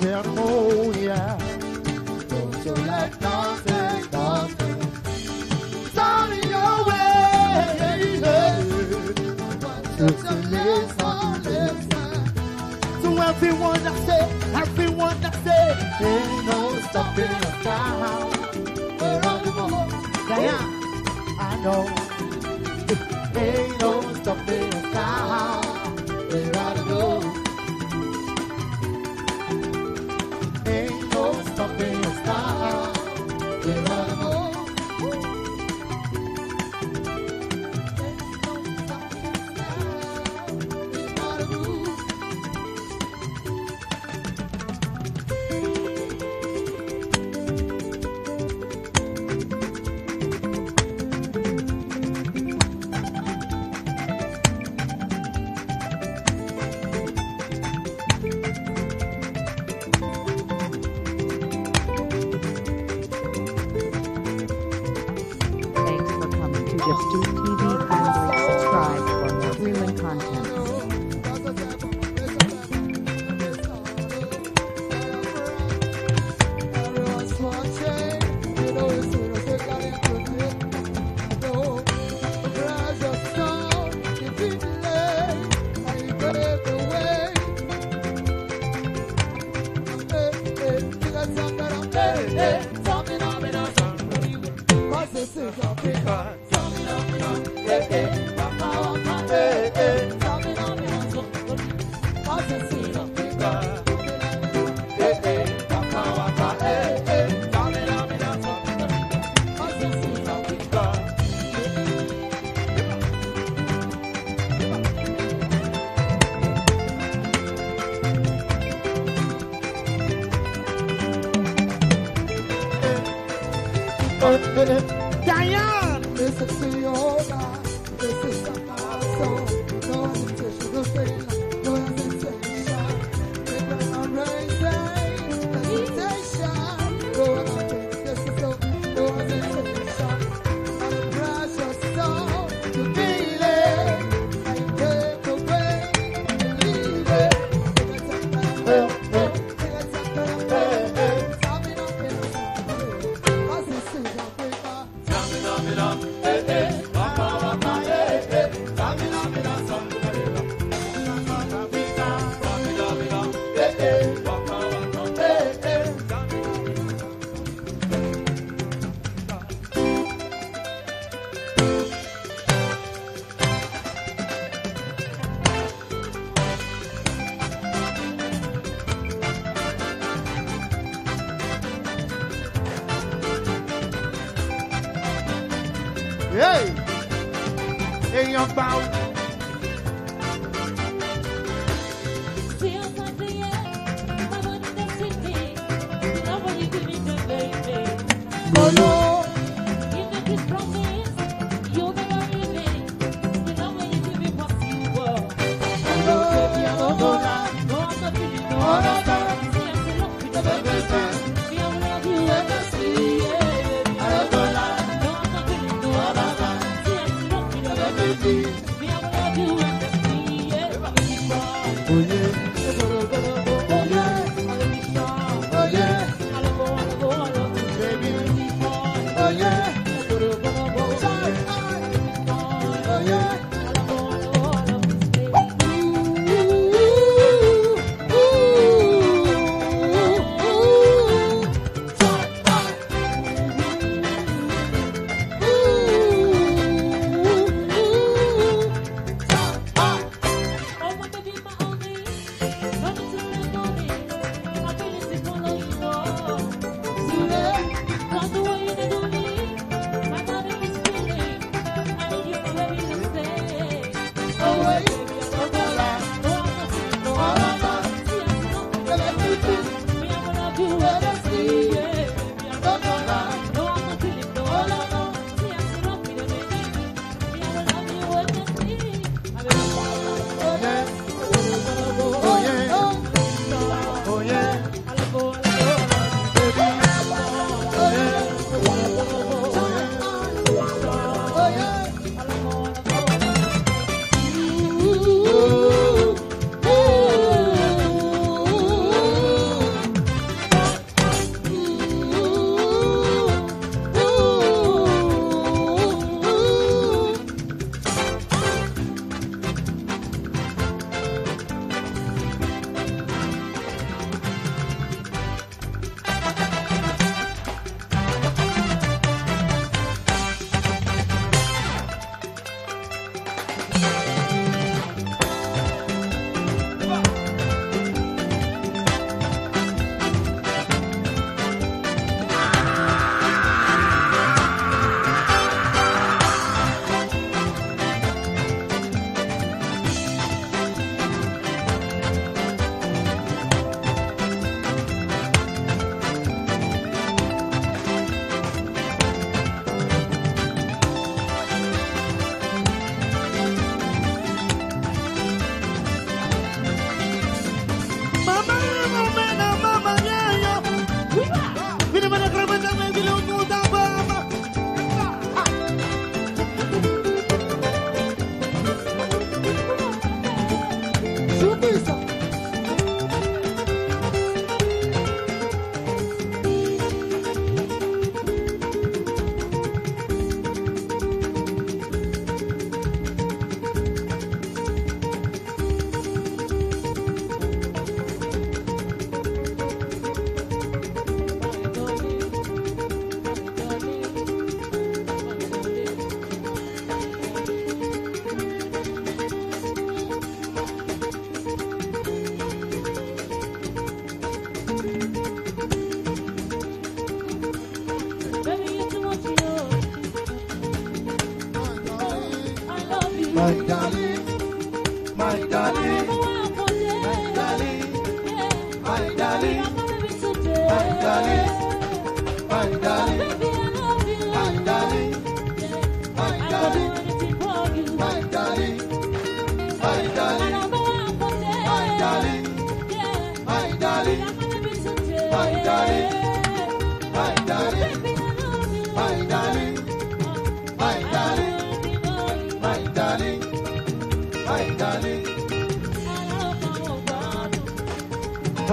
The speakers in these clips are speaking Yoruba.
California. Don't you like dancing, dancing? in your way, yeah. everyone everyone ain't no stopping us now. We're on the move. Yeah, I know.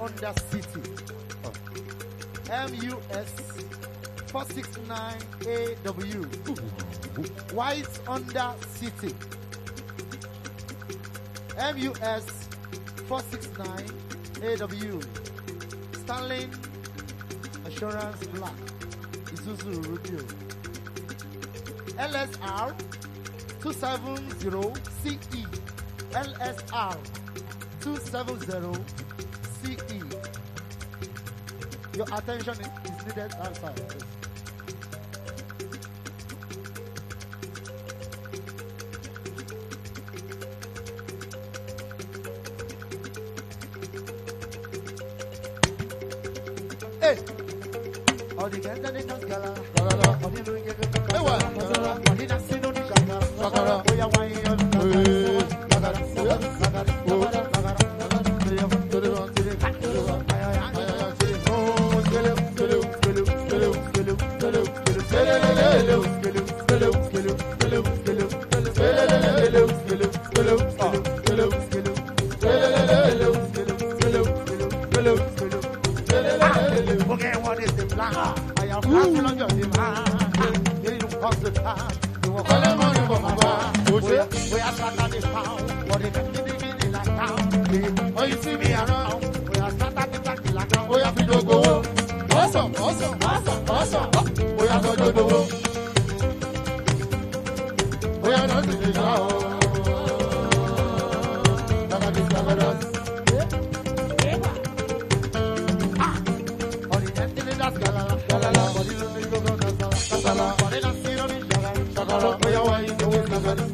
under City. MUS 469AW. White under City. MUS 469AW. Stanley Assurance Black. Isuzu Review LSR 270 CE. LSR 270 attention is needed outside. I am passing on your demand. They look past the time. You will call them on the bomb. We are shot at the pound. What if you did it like now? Oh, you see me around. We are shot at the back like now. We have to go. Awesome, awesome, awesome, awesome. We are going to go. We are not going not go. None of this, none of this. Maya wai, no we kazari.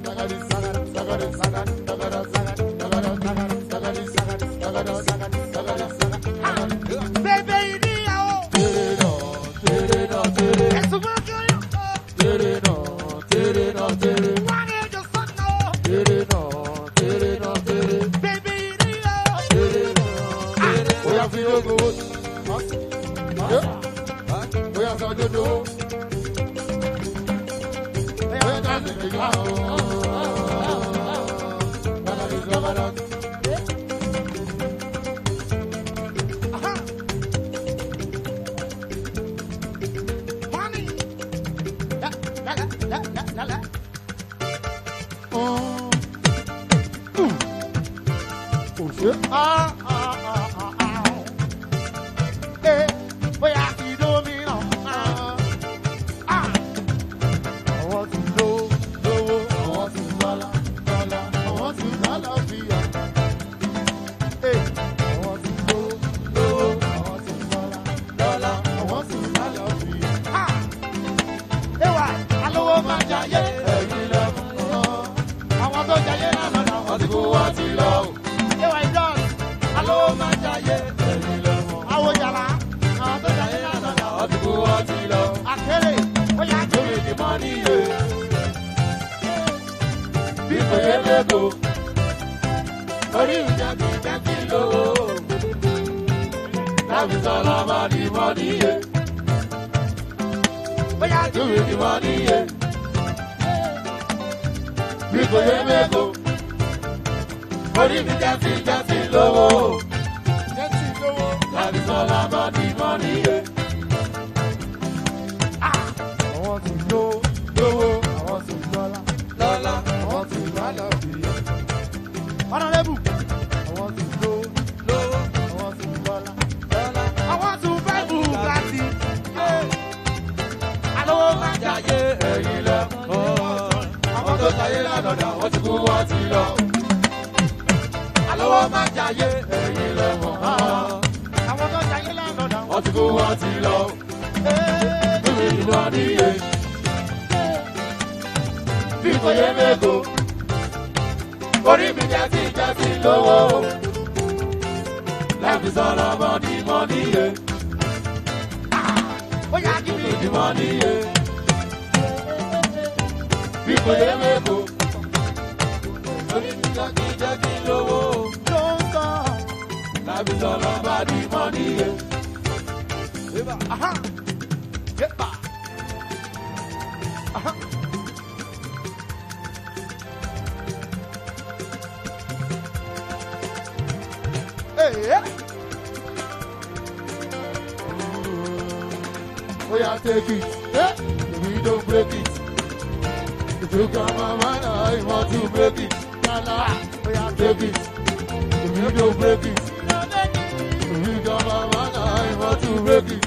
Yeah. it. Yeah. We don't break it. Look at my man, I want to break it. Nana, we are break it. We don't break it. Look at my man, I want to break it.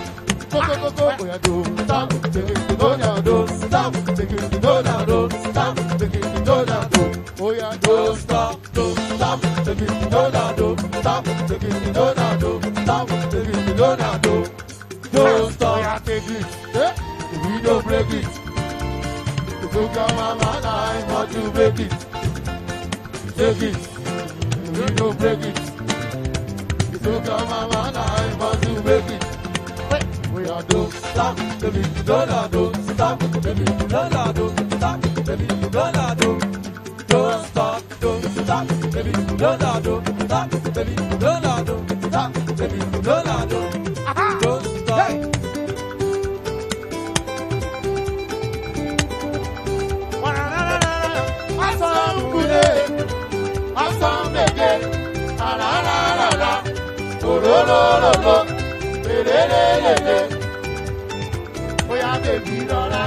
Go, go, go, go, we Don't Stop, take it, go now, do. not Stop, take don't now, do. Stop, take don't stop. do. Oh, yeah, do, not stop, do. not Stop, take don't now, do. Stop, take don't now, do. Stop, take don't stop. do. you break it, take it. You no break it. So come on, man, I want to break it. We are don't stop, baby, don't don't stop, baby, don't don't stop, baby, don't don't don't stop, don't stop, baby, don't don't stop, baby, don't. lọ́lọ́lọ́lọ́ lélẹ́lẹ́lẹ́lẹ́ bóyá bèbí lọ́ra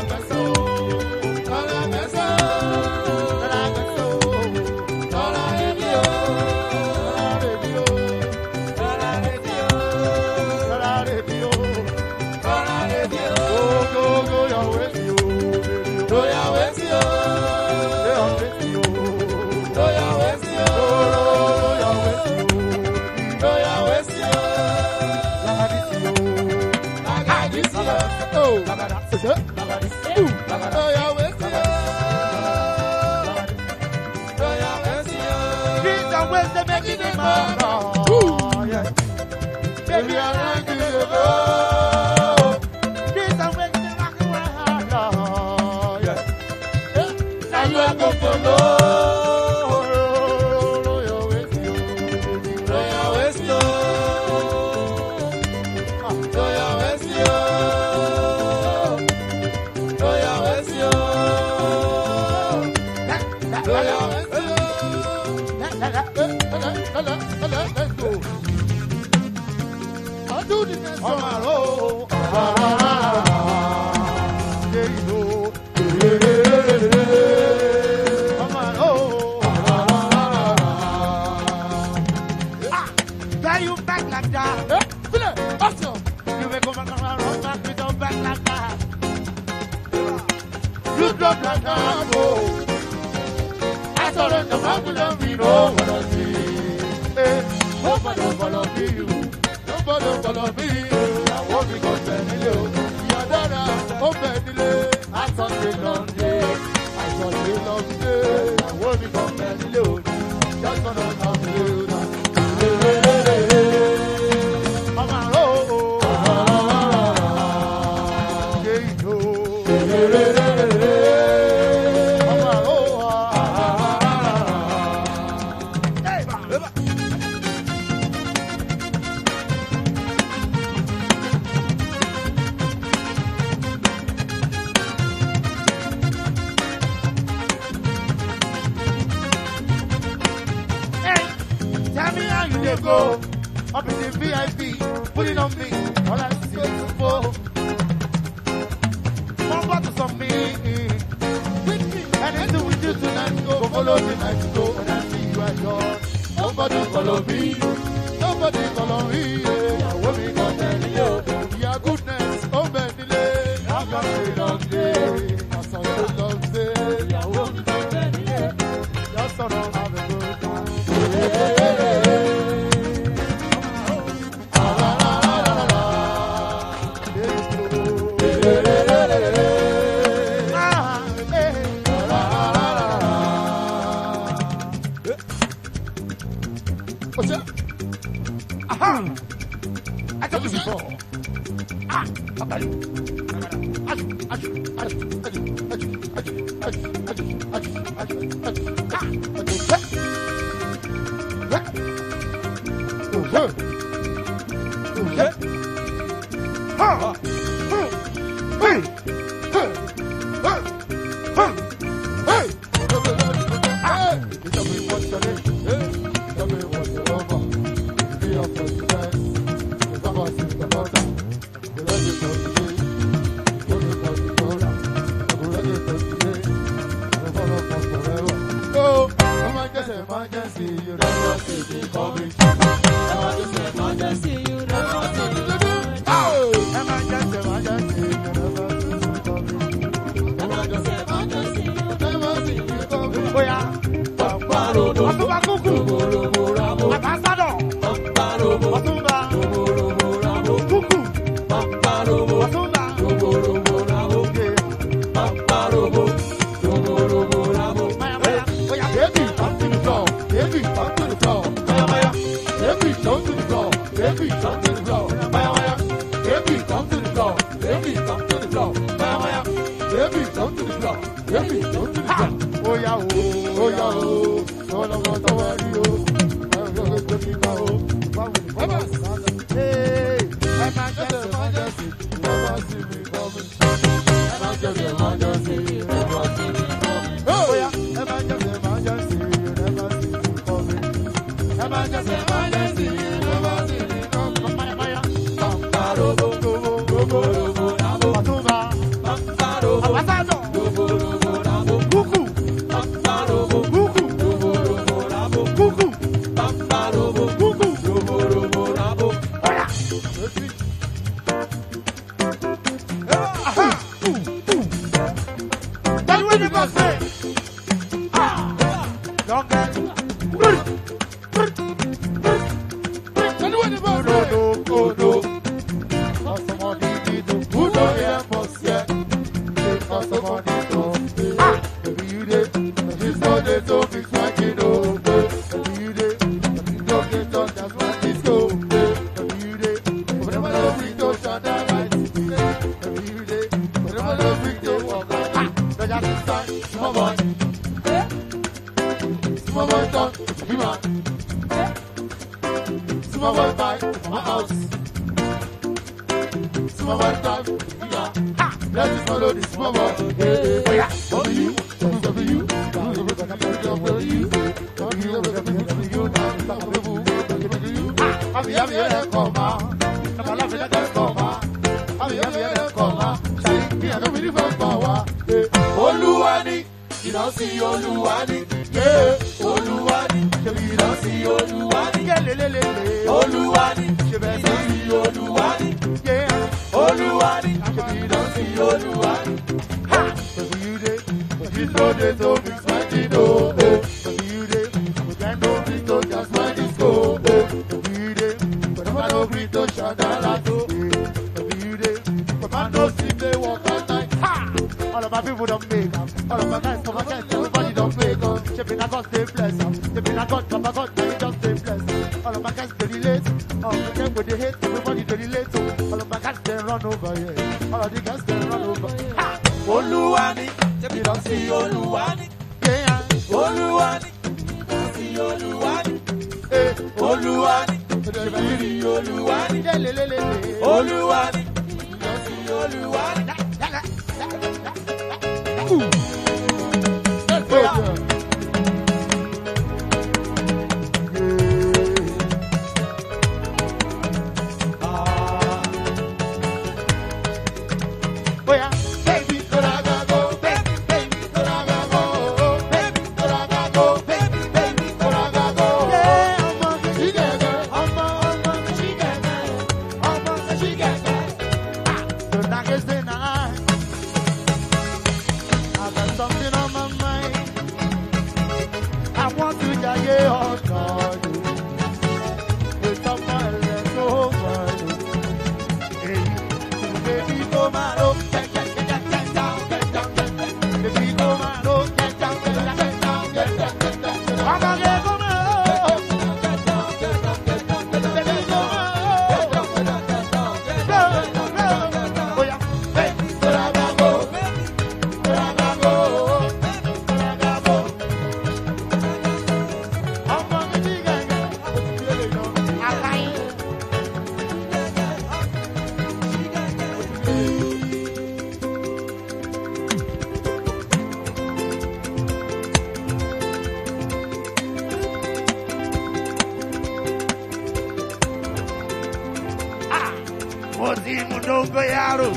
kí ni mo rọ̀ ọ́. Bébí ọ̀rẹ́ kì í ṣe bó. Bí sàgbé mi o ló gbọ́dọ̀ gbọ́dọ̀ mi ìyàwó mi kò tẹ̀ nílé o ìyá dára ó bẹ̀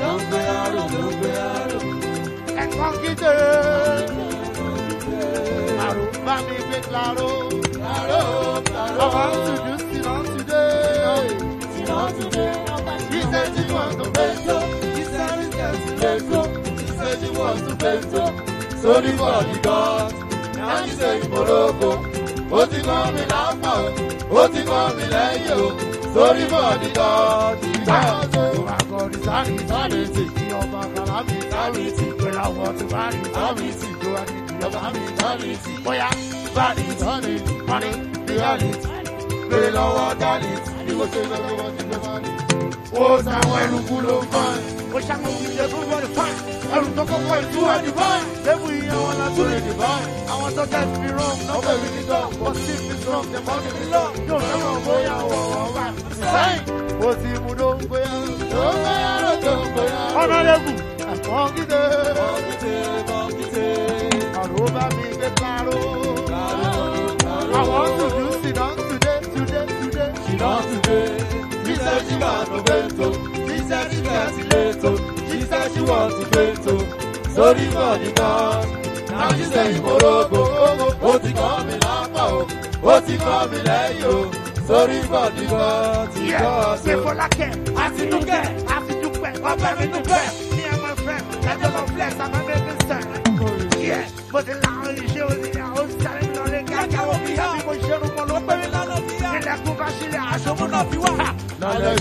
àrògbé àrògbé àrògbé. Ẹ̀kọ́ kíde. Àrò bá mi gbé claro. Claro claro. Ọmọ ń tùjú sílọ̀ ń tùdé. Sílọ̀ ń tùdé. Ìṣe tí wọ́n tó fẹ́ tó. Ìṣe tí wọ́n tó fẹ́ tó. Ìṣe tí wọ́n tó fẹ́ tó. Sórí bọ̀dì gan. Náà ń ṣe ìmọ̀lógo. Ó ti kàn mí lápá o. Ó ti kàn mí lẹ́yìn o. Sórí bọ̀dì gan. Ìgbà ọjọ́ mi sáré sáré ti di ọba kàrà mi sáré ti ìràwọ̀ ti bárì sáré ti ìjọba ti ìjọba mi sáré ti bóyá bárì sáré ti parí ti bèrè lọ́wọ́ dálè ti mo ṣe lọ lọ́wọ́ ti lọ́wọ́ rẹ̀. ó sàwọn ẹnu ló fàn. ó ṣàkóso ìjẹ tó wọ́n fàn. ẹrù tó kọ́kọ́ ìtú ẹ̀ ní fàn. lẹ́bù iye wọn la tún àwọn sọ́jà ti fi rán nọ́ọ̀bẹ̀ mi nígbà wọ́n sì fi strong dem ọ́ mi nílọ. yóò fẹ́ràn bóyá wọ̀ wọ́n wà. sì mú ló ń ọ̀nàrẹ́bù ọ̀gídé àrùbá mi gbé káró àwọn tùdú sìnà tùdé tùdé tùdé sìnà tùdé jíṣẹ́ sígbà tó gbé tó jíṣẹ́ sígbà ti lé tó jíṣẹ́ síwọ̀ ti gbé tó sórí bọ̀dì kan náà jíṣẹ́ ìmọ̀rọ̀gbò ó ti kọ́ mi lápá o ó ti kọ́ mi lẹ́yìn o sórí bọ̀dì kan ti kọ́ mi dúpẹ́ a fi dúpẹ́ ọba mi dúpẹ́ me and my friend lájọ́ lọ flex àmọ́ bẹ́ẹ̀ sẹ́ mo ti la àwọn iṣẹ́ oníyà ó sáré lọ́rẹ́ kájà wọ́n fi hàn mi mo ṣerú mọ́ ló pẹ́ mi lọ́nà bí yá nílẹ̀kùn bá ṣílẹ̀ àṣọmọ́ náà fi wá. lálẹ́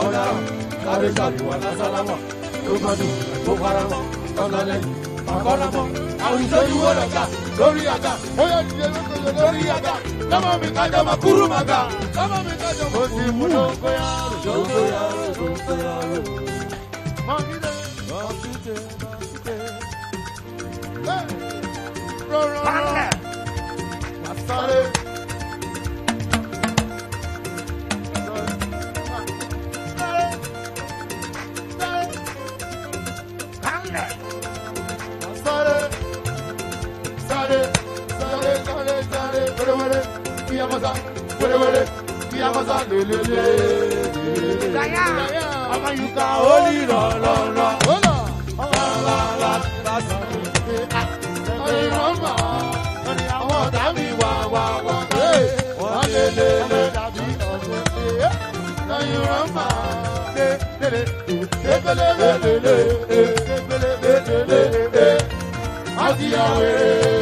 ọ̀daràn kárí kàlùwà lásàlámà tó bá dùn tó fara mọ́ tọ́lá lẹ́yìn àkọ́lámọ́ àwùjọ ìwé lọ́jà lórí àga bóyá ìdílé lókòjò lórí àga lọ́mọ mi kájọ ma kúrú ma ga lọ́mọ mi kájọ ma kúrú ma ga. Panle. wele, sale, sale, sale, wele wele, kiyamasa, wele wele, kiyamasa, lele lele. Zaya, amayuka oli lọ lọ lọ. Ola, la la la, lasi mi. Oye rọmba, oye àwọn ọ̀tá mi wá wá wá. Wọ́n lé lé lé dàbí ọ̀gbọ́n lé. Oye rọmba, lé lé lé, lé lé lé lé lé, lé lé lé lé lé. àdìyà wèrè.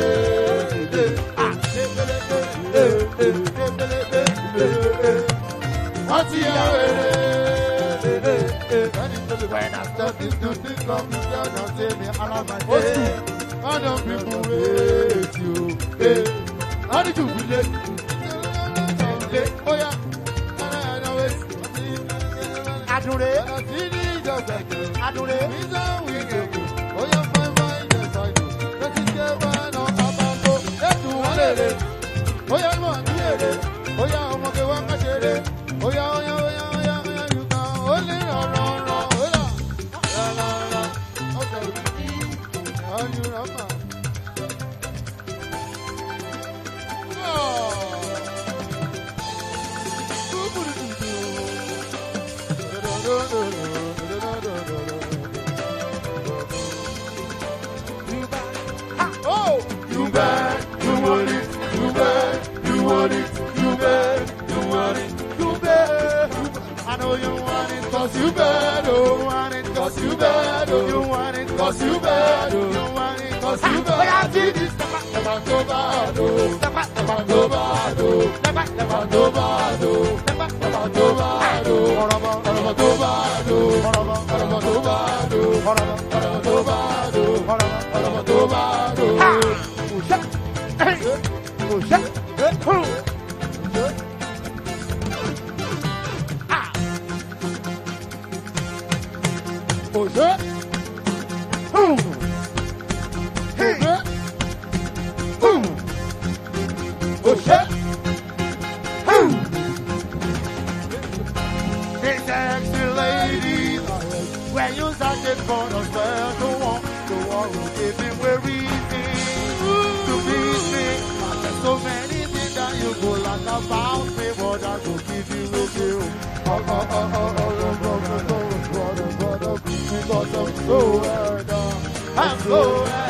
When I start this new thing, come to tell them, say me all of my day. All them people wait you. Hey, how did you èrè bóyá ọmọ ní èrè bóyá ọmọge wa má ṣe èrè bóyá ọyàn. Cause you bad, oh. You want it. Cause you bad, oh. You want it. Cause you bad. But I did it. Never go bad, oh. Never go bad, oh. Never go bad, oh. it for us, but go on. The war will give him where he To be sick, so many things that you go like about me, but I go give you a deal. Oh, oh, oh, oh, oh, brother, brother, brother, brother, because I'm so hurt. I'm so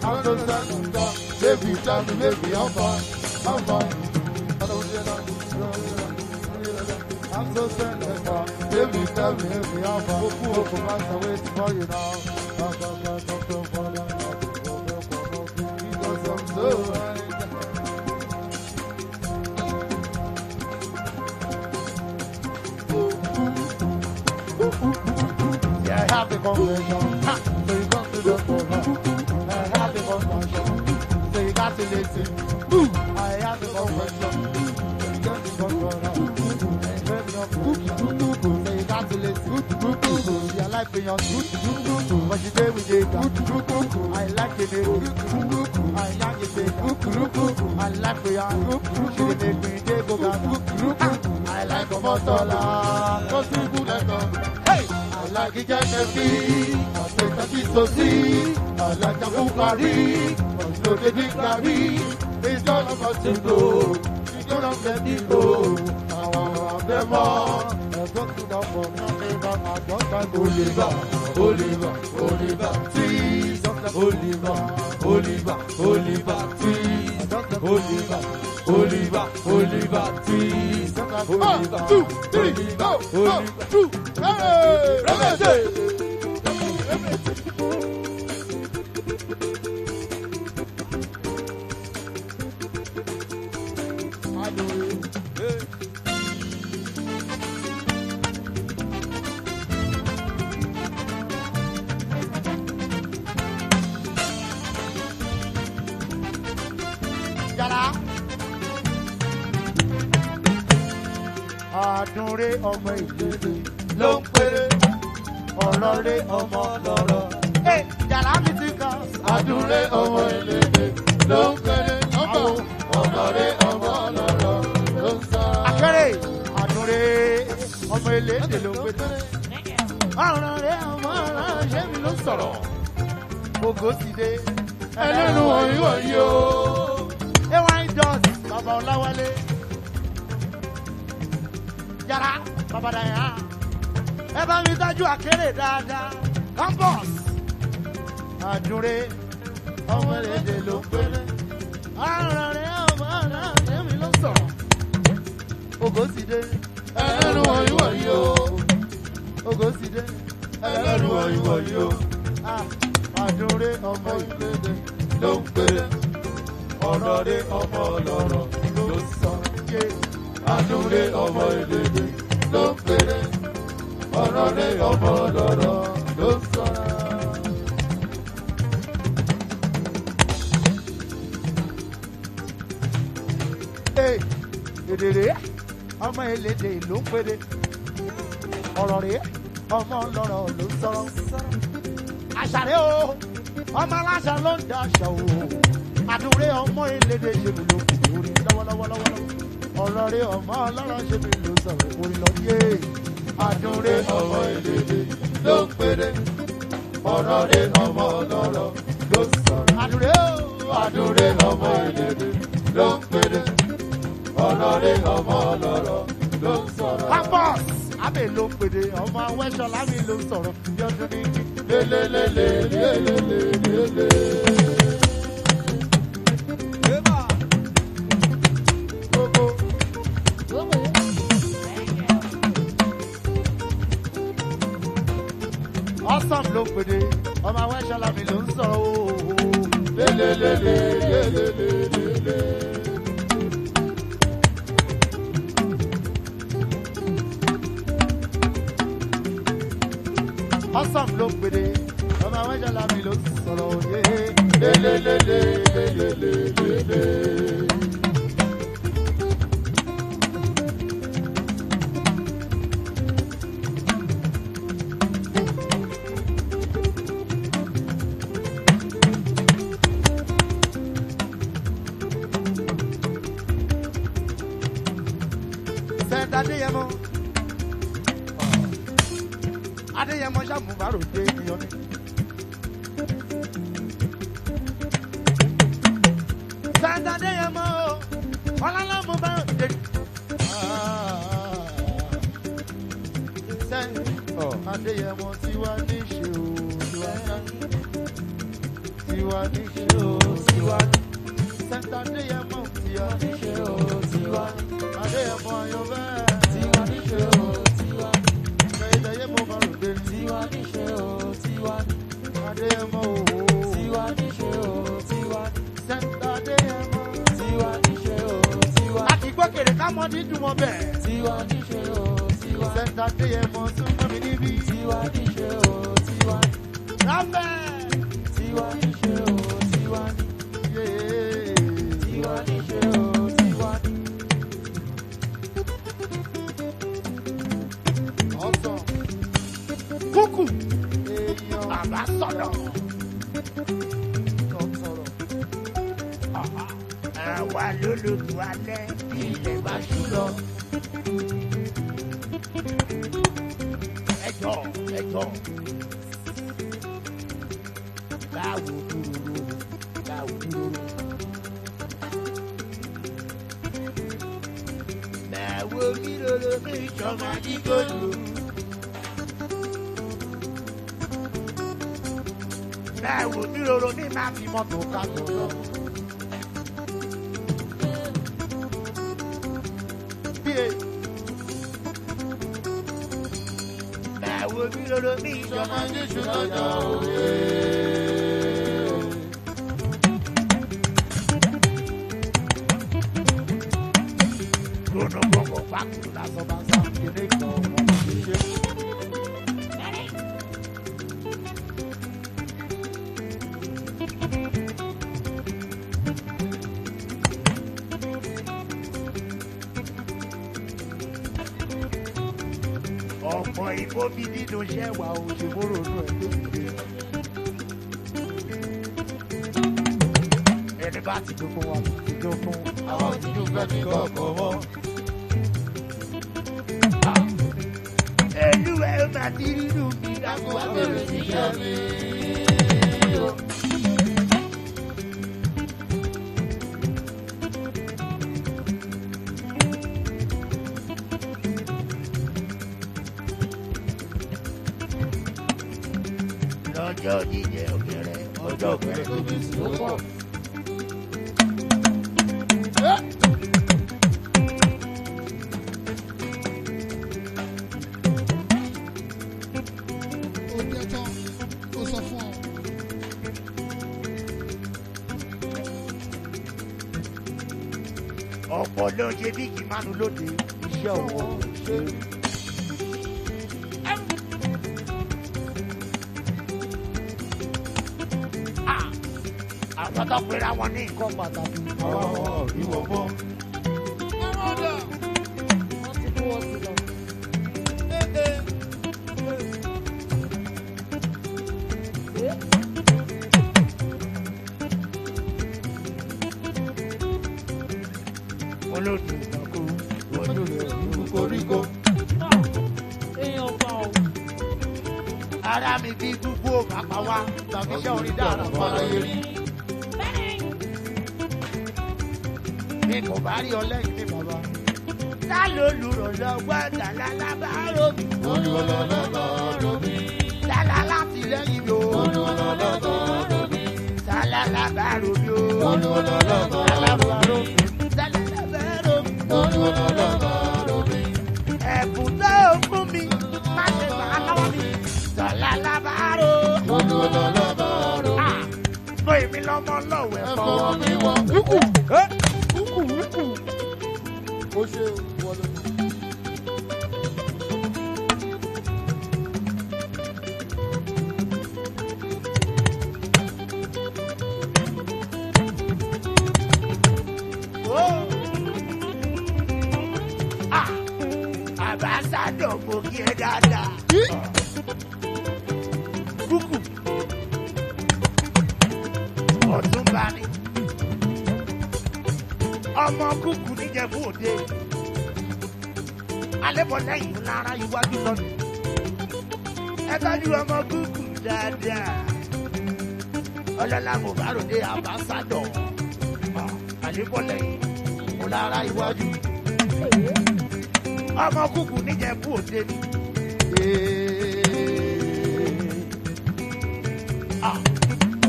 Levi, Tommy, Levi, how far? How far? I don't hear that. I'm so sad and tell me, Levi, how far? Oku, Oku, man, I wait for you now. Come, come, come, come, come, come, come, come, come, come, come, come, Have conversation. fascinating. I have no question. Just your life in your but you stay I like it. I like it. I like we are. She make me take I like a motor. Don't feel good I like it. I I like it. I I like it. I to the victory. It's all of us to go. It's all of them to go. Àwọn ọ̀rẹ́ mọ́. Ẹ̀gbọ́n tó lọ fọ̀ náà ní bàbá àgbọ̀ta. Oliver, Oliver, Oliver Twist. Oliver, Oliver, Oliver Twist. Oliver, Oliver, Oliver Twist. One, two, three, go, go, two, hey! Rẹ́mẹ̀tẹ̀! Rẹ́mẹ̀tẹ̀! ọmọ ìdodo ló ń péré ọ̀rọ̀ rẹ ọmọ lọ́rọ̀. yàrá mi ti kàn. àdúrà ọmọ ìdodo ló ń péré ọ̀rọ̀ rẹ ọmọ lọ́rọ̀ ló ń sọ. akẹ́rẹ́ àdúrà ọmọ ìlédè ló ń péré ọ̀rọ̀ rẹ ọmọ ránṣẹ́ mi ló sọ̀rọ̀ ògo ti dé ẹlẹ́nu ọ̀yìn ọ̀yìn o. ewa ń jọ bàbá ọláwálé yàrá babalaya ah. ẹ bá mi dájú àkérè dáadáa campus àdúré ọmọ èdè ló péré ọ̀ràn rẹ ọmọ ọ̀ràn rẹ mi ló sọ̀rọ̀ ògo sì dé ẹlẹ́rù wọ̀nyí wọ̀nyí o ògo sì dé ẹlẹ́rù wọ̀nyí wọ̀nyí o ah, àdúré ọmọ ìgbéde ló ń péré ọ̀rọ̀ rẹ ọmọ ọlọ́rọ̀ ló sọ àdúré ọmọ ìgbéde èdèrè ọmọ elédè ló ń péré ọ̀rọ̀ rèé ọmọ ọlọ́rọ̀ ló ń sọ̀rọ̀ àṣàrẹ́ o ọmọ aláṣà ló ń daṣà o àdúré ọmọ elédè ṣe mi ló kù lórí lọ́wọ́lọ́wọ́ ọ̀rọ̀ rèé ọmọ ọlọ́rọ̀ ṣe mi ló sọ̀rọ̀ orí lọ yéé. àdúré ọmọ ìlèlè ló ń péré ọ̀rọ̀ rẹ ọmọ ọlọ́rọ̀ ló ń sọ̀rọ̀ àdúré àdúré ọmọ ìlèlè ló ń péré ọ̀rọ̀ rẹ ọmọ ọlọ́rọ̀ ló ń sọ̀rọ̀. pampers abẹ ló ń péré ọmọ awẹ́sọ̀lá mi ló ń sọ̀rọ̀ yọdún ní. lélelélelélelélelé. handsome ló pèdè ọmọ àwọn ẹ̀ṣọ́ làmì ló ń sọ̀rọ̀ o. lélelélelélelélelé. handsome ló pèdè ọmọ àwọn ẹ̀ṣọ́ làmì ló ń sọ̀rọ̀ o. lélelélelélelélé. àwọn tí dúpẹ́ ti mi lágbo abẹ́rẹ́ níyà mi. lọ́jọ́ jíjẹ obìnrin ọjọ́ obìnrin tó bí sí ó pọ̀. ìmánu lóde iṣẹ́ ọwọ́ ṣe. àwọn tó pera wọn ní nǹkan pàtàkì. ọ̀ọ́ ìwọ̀n bọ́. lọ́wọ́ ẹ̀fọ́. ẹ̀fọ́ mi wọ. kúkú kúkú kúkú. ó ṣe o.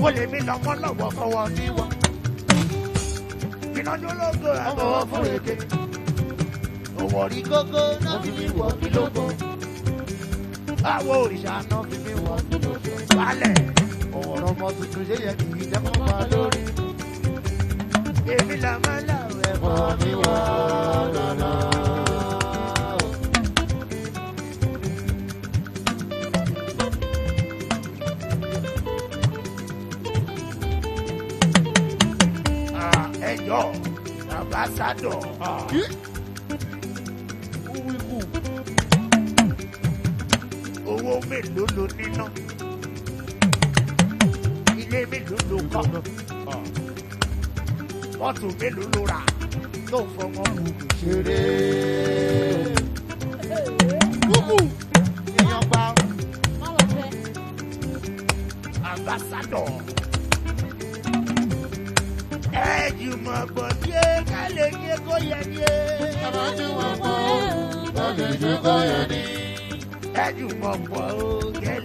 wo ah, lè mi lọ́mọ́ lọ́wọ́ fọwọ́ sí wọn. iná jólógo àbọ̀wọ́ fún èké. òwò rí gógó náà fi mi wọ̀ kí lógo. àwọ̀ òrìṣà náà fi mi wọ̀ kí lógo. balẹ̀ ọ̀rọ̀ ọmọ tuntun ṣe yẹ kì í jẹ́ mọ́ pa lórí. èmi làmọ́ làwọn ẹ̀fọ́ mi wọ̀ lọ́nà. dọ̀ bàbá sádọ̀. owó mélòó ló níná ilé mélòó ló kọ́ mọ́tò mélòó ló rà ló ń fọmọ gbogbo ṣeré. gbogbo èèyàn gba àgbàsádọ̀. ẹ̀jùmọ̀ kò ṣe ká lè ṣe kó yẹ ní. bàbá tí wọ́n mọ̀ ó kó lè ṣe kó yẹ ní. ẹ̀jùmọ̀ pọ̀ ó kẹ́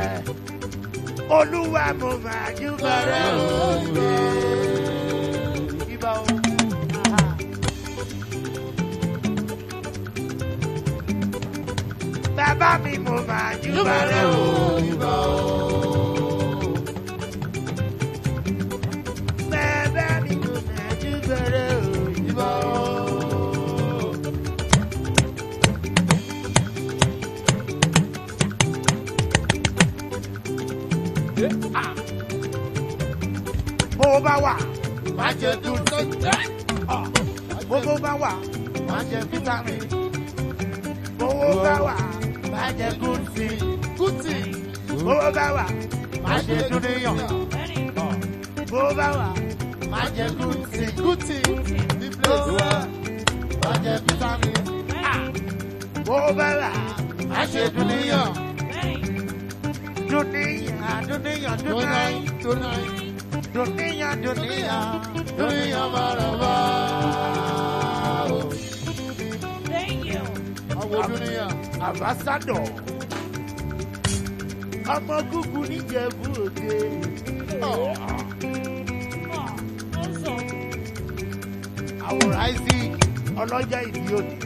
rẹ olúwa mo máa júbà rẹ òde. bàbá mi mo máa júbà rẹ òde. bó bá wà má jẹ dúdú bówó bá wà má jẹ vitamin bówó bá wà má jẹ gúúsì gúúsì bówó bá wà má jẹ dúníyàn bówó bá wà má jẹ gúúsì gúúsì bówó má jẹ vitamin bówó bá wà má jẹ dúníyàn dúníyàn dúníyàn dúníyàn dunia dunia dunia maraba. Thank you. Awo dunia. Ambassador. Ọmọ gúgú níjẹ̀bú òde. Àwòrán Isaac ọlọ́jà ìdí òde.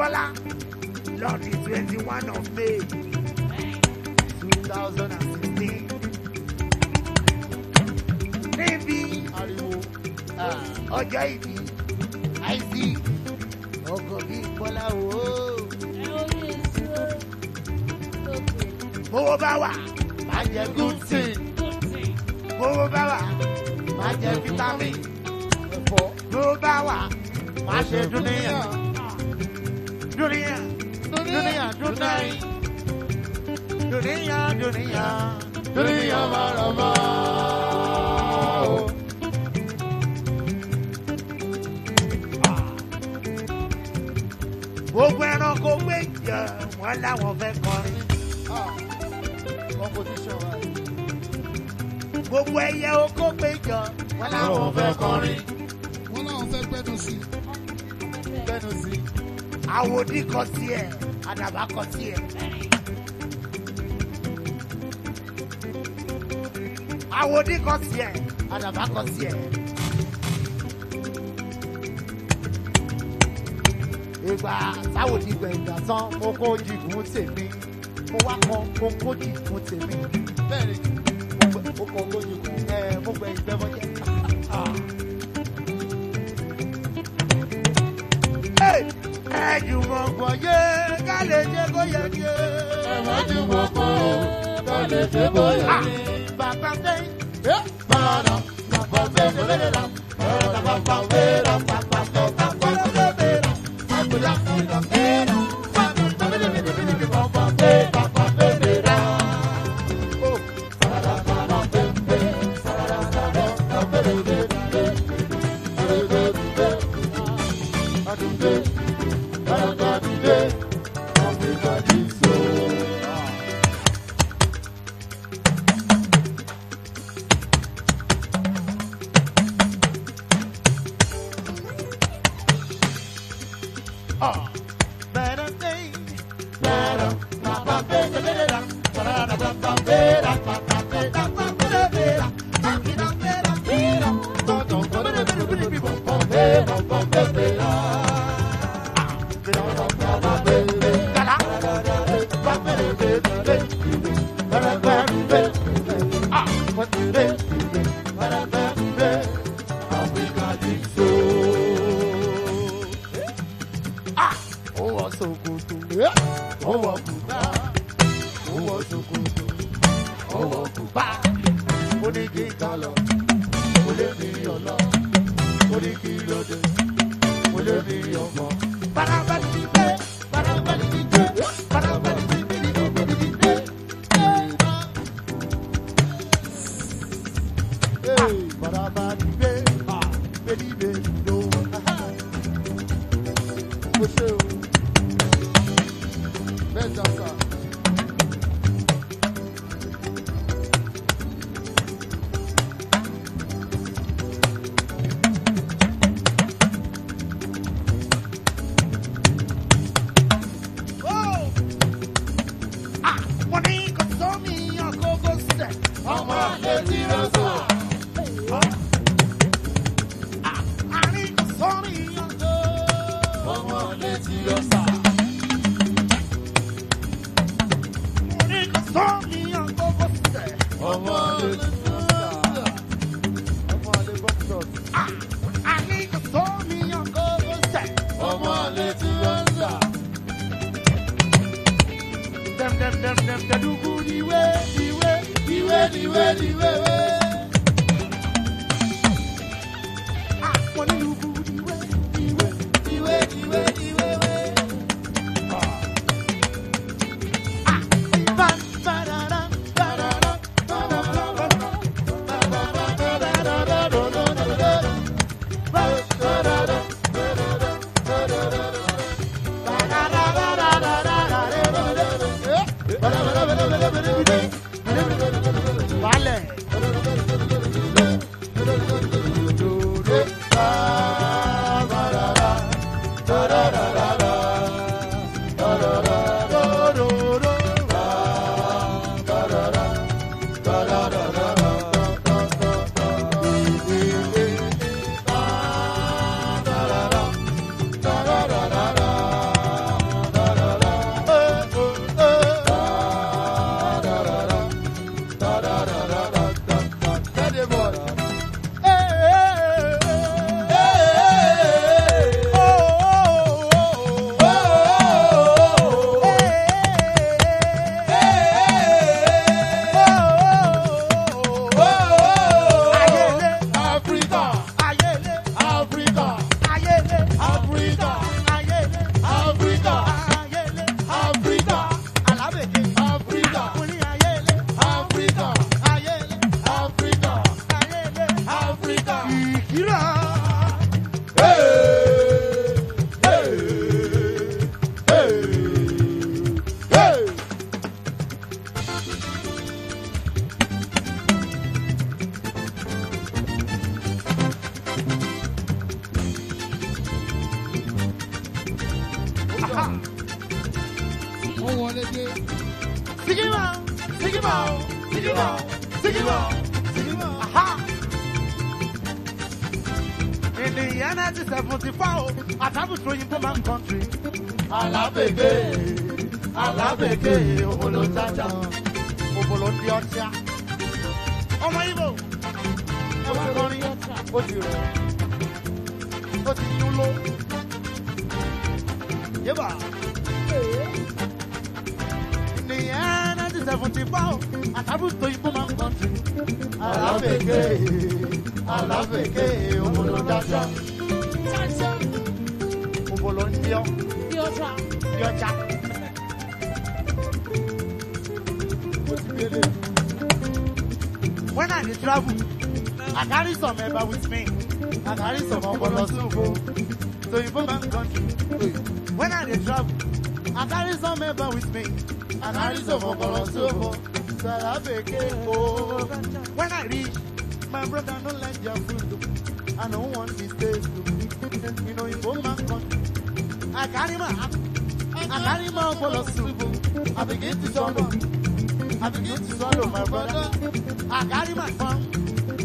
voilà. àwòdì kọ sí ẹ àdàbà kọ sí ẹ. àwòdì kọ sí ẹ àdàbà kọ sí ẹ. ìgbà sáwòdì gbẹ̀ngà tán kókó jìgún tèmi mo wá kan kókó jìgún tèmi bẹ́ẹ̀ ni. mọ́jú wọ́pọ̀ o kò lè fẹ́ bóyá I begin to swallow my brother. I carry my farm.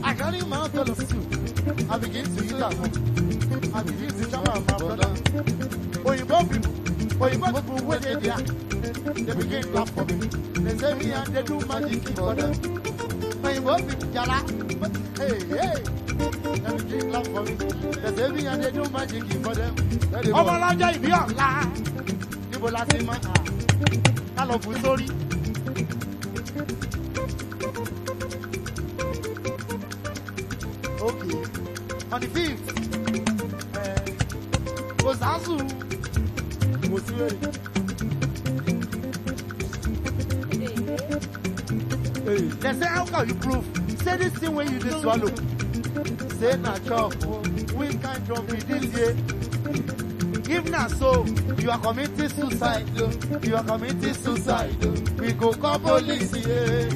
I carry my ton of I begin to eat at home. I begin to jam out my brother. Oyinbo people, Oyinbo people wey dey there, they begin to clap for me. They say me and they do magic for them. Oyinbo people jara, hey hey. They begin clap for me. They say me and they do magic for them. Ọmọlájà ìbí ọ̀la, níbo la ti máa ń ta? Ká lọ bù sórí. 25 Ozazu Mosiwere Hey. They say, how can you prove? Say this thing when you did swallow. Say, na chop. We can't drop it this If not so, you are committing suicide. You are committing suicide. We go call police. Yeah.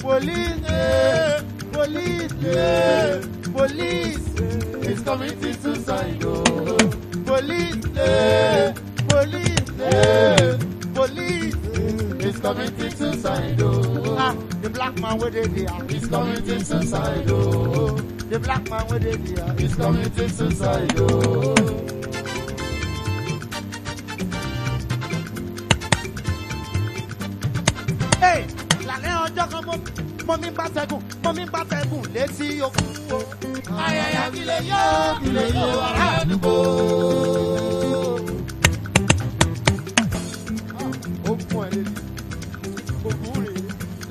Police. Yeah. Police. Yeah. Police is coming to suicide. Oh. Police, police, police is coming to suicide. Oh. Ah, the black man where they there is coming to suicide. Oh. The black man where they there is coming to suicide. Oh. mọ́mí bá tẹ̀gùn mọ́mí bá tẹ̀gùn létí okùn. ayẹyẹ kìlẹ̀ yóò kìlẹ̀ yóò ará àdúgbò. ó fún ẹ létí òkú rèé.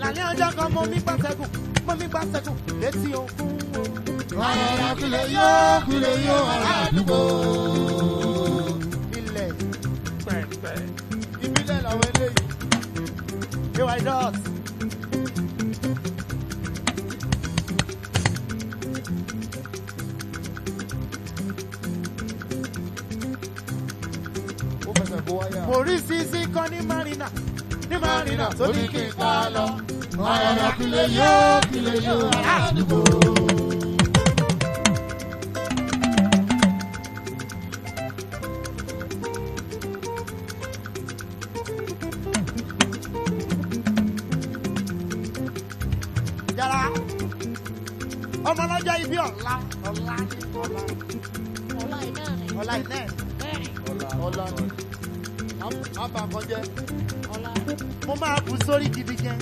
lálẹ́ ọjọ́ kan mọ́mí bá tẹ̀gùn mọ́mí bá tẹ̀gùn létí okùn. ayẹyẹ kìlẹ̀ yóò kìlẹ̀ yóò ará àdúgbò. ilẹ̀ pẹ̀pẹ̀ ìbílẹ̀ làwọn eléyìí. they were dogs. mo rí kan ní marina ní marina tó ní kí n pa lọ. ọ̀rọ̀ kìlẹ̀ yóò kìlẹ̀ yóò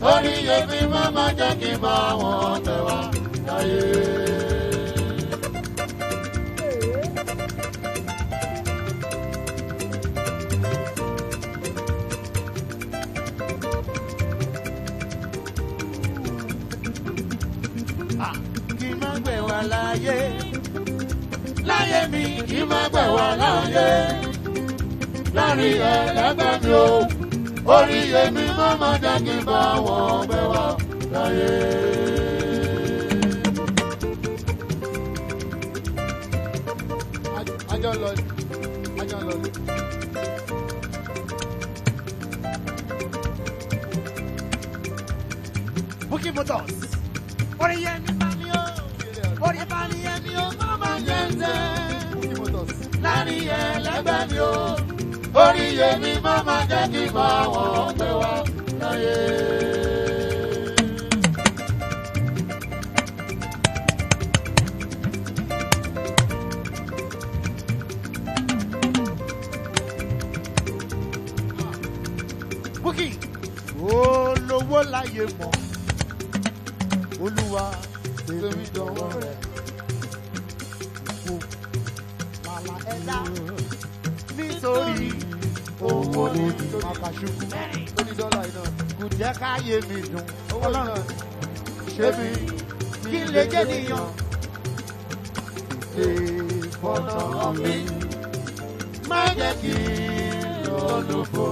torí ebi máa ma jẹ́ kí n bá wọn tẹ̀wá wa láyé láyé mi kí má gbé wa láyé láàrin ẹlẹgbẹ́ mi o orí èmi má má jẹ́ kí n bá wọn gbé wá láyé. Bukki Motors. Orí yẹn ní bá mi ó. Orí bá mi yẹn ní ó. Má má jẹ́ ń tẹ́. Bukki Motors. Láàrin yẹn lẹ́gbẹ̀ẹ́ mi ó orí yèmí má má jẹ́ kí wọn gbé wa àkàṣù ó ní dọ́là iná kò jẹ́ káyé mi dùn ọlọ́run ṣé mi kí lè jẹ́ nìyàn. ṣe fọ́tọ̀ mi má jẹ́ kí n lọ́ọ́ lóko.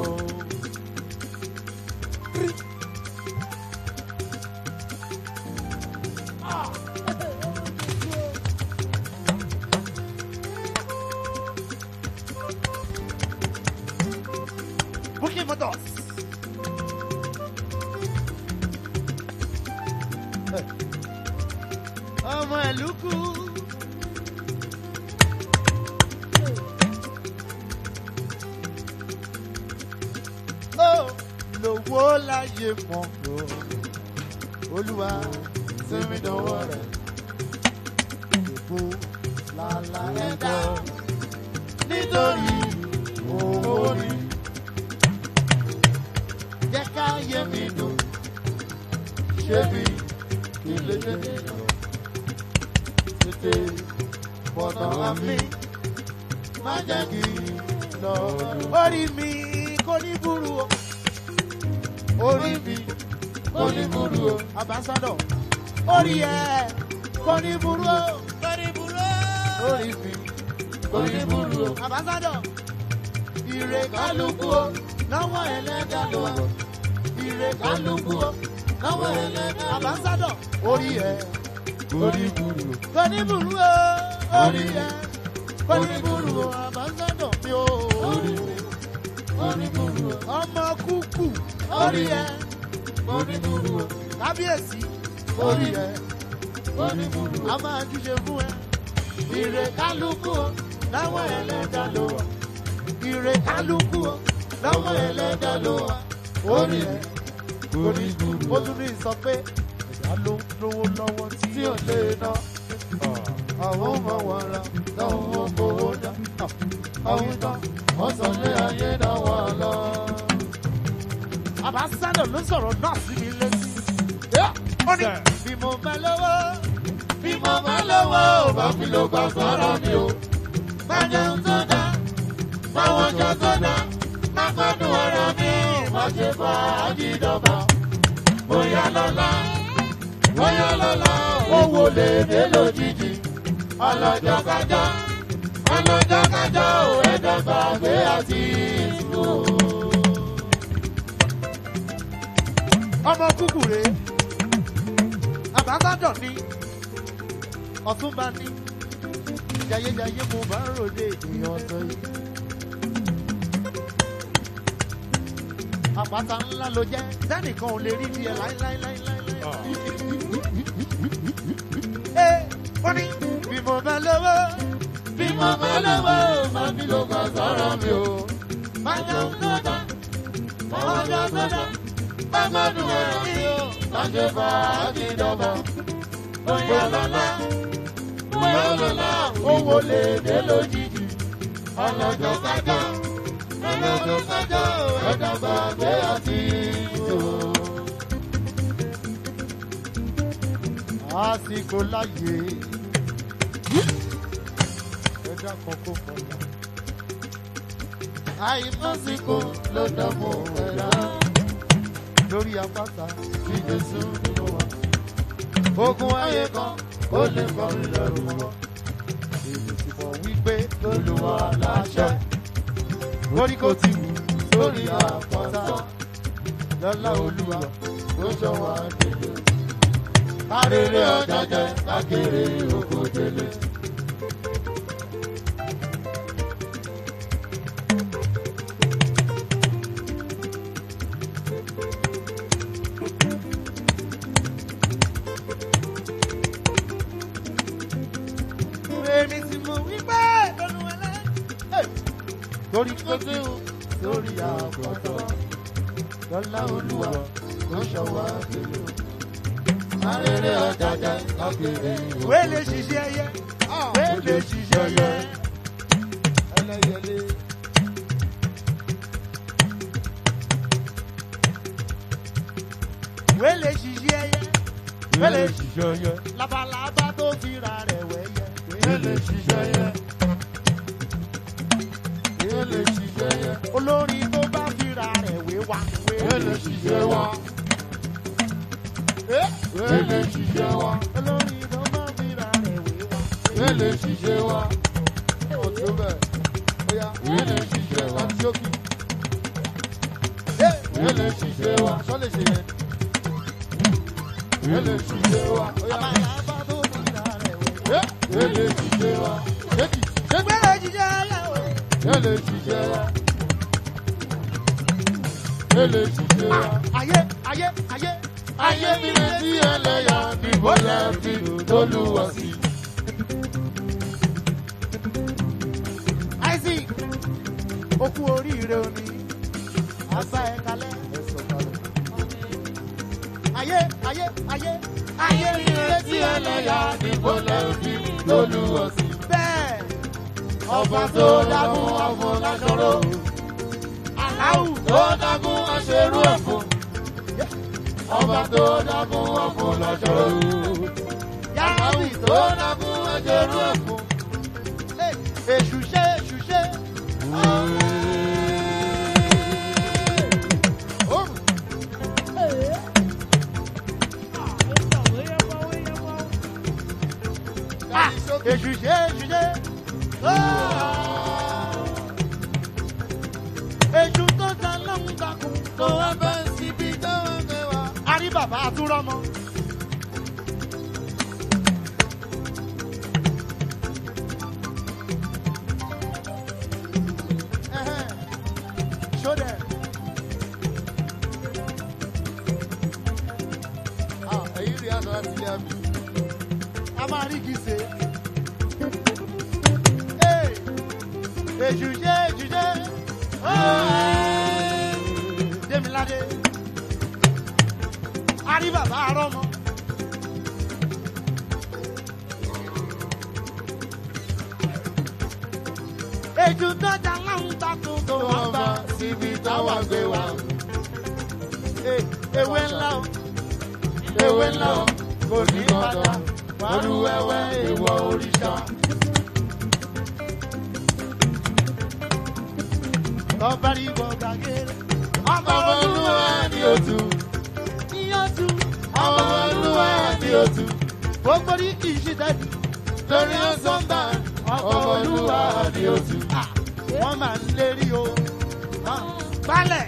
orígun a máa júṣe fún ẹ. Ire kálukú o lọ́wọ́ ẹlẹ́dà ló wà. Ire kálukú o lọ́wọ́ ẹlẹ́dà ló wà. Orí rẹ̀ orígun ó tún ní sọ pé ẹ̀dá ló ń lówó lọ́wọ́ tí ò lè ná. Àwọn ọmọ wọn ra lọ́wọ́ owó dá. Àwọn tán wọ́n sọ lé ayé náà lọ. Bàbá Sálọ̀ ló sọ̀rọ̀ náà sí mi létí. Ó ní bí mo fẹ́ lówó bí mo bá lọ́wọ́ ò bá fi lo gbàgbọ́rọ̀ mi o. Bàjẹ́ sọ́dà, báwọn jọ sọ́dà, má gbádùn ọ̀rọ̀ mi, má ṣe bá a di dọ́gba. Bóyá lọ́la, bóyá lọ́la, ó lè dé lójijì. Ọlọ́jọ́ kájọ́, ọlọ́jọ́ kájọ́ ò ẹ̀dọ́ gbàgbé àti ìṣòro. Ọmọ kúkúrè, àbábádọ̀ ni ọ̀túnba ní jayéjayé mo bá ń ròde èèyàn ọ̀tọ̀ yìí. àpáta ńlá ló jẹ́ sẹ́nìkan ò lè rí ibi ẹ̀ láíláíláíláí. ẹ wọ́n ní bí mo bá lówó bí mo bá lówó máa fi ló kọ sọ̀rọ̀ mi o. máa jẹun sọ́dà máa jẹun sọ́dà máa má dùn ọ̀rọ̀ mi o. máa ṣe fàájì dọ́gba bóyá lọ́la bóyá lọ́la owó lè dé lójijì ọlọ́jọ́ kájọ́ ọlọ́jọ́ kájọ́ ẹ̀dá gbàgbé àti ìtò. àsìkò láyé ẹ̀dá kan kó kọjá àìmọ́sìkò ló dánwò ẹ̀dá lórí apáta tí Jésù ogun ayé kan ó lè fọ́ mi lẹ́rù mọ́. èyí ti mọ̀ wípé lólùwà láṣẹ. lórí kò ti wù sórí àpáta lọ́lá olúwa ó jọ wá délé. kárẹ̀rẹ̀ ọjà jẹ kákéré òkòtélé. ele ti ṣe wa sọ lè ṣe yẹn ele ti ṣe wa ó yà mí ele ti ṣe wa ṣéjì ṣéjì ele ti ṣe wa ele ti ṣe wa. ayé ayé ayé ayé mi lè ti ẹlẹ́yà bí mo lè fi tolúwa sí. Isaac, okú oríire omi, àbá ẹ̀ka lẹ́yìn ayé ayé ayé. ayé mi létí ẹlẹ́yà níbo lẹ fi lólu ọ̀sìn. bẹ́ẹ̀ ọba tó dágún ọ̀fun lásọ̀rọ̀ aláwù tó dágún aṣerú ẹ̀fọ́ ọba tó dágún ọ̀fun lásọ̀rọ̀ yàtọ̀ tó dágún aṣerú ẹ̀fọ́ èṣù ṣe èṣù ṣe. et juger, juger. Èjù ah. tó ta lọ́mú takùn. Kò wá bá síbi táwọn gbé wa. A rí bàbá ṣe jùjẹ jùjẹ Jẹ́miládé arí bàbá arọ́mọ. èjò dọ́jà láwọn ta tó tó wá gbà síbi táwa gbé wa. ewé ńlá o ewé ńlá o kò ní bàtà wàlúwẹ́wẹ́ ìwọ òrìṣà. ọba rí bọ̀dà gẹ́rẹ́. ọmọ olúwa ni òtù. ní òtù. ọmọ olúwa ni òtù. gbogbo rí kì í ṣe dẹ́bi. lórí ọ̀sánbà ọmọ olúwa ni òtù. wọ́n máa ń lérí o. gbálẹ̀.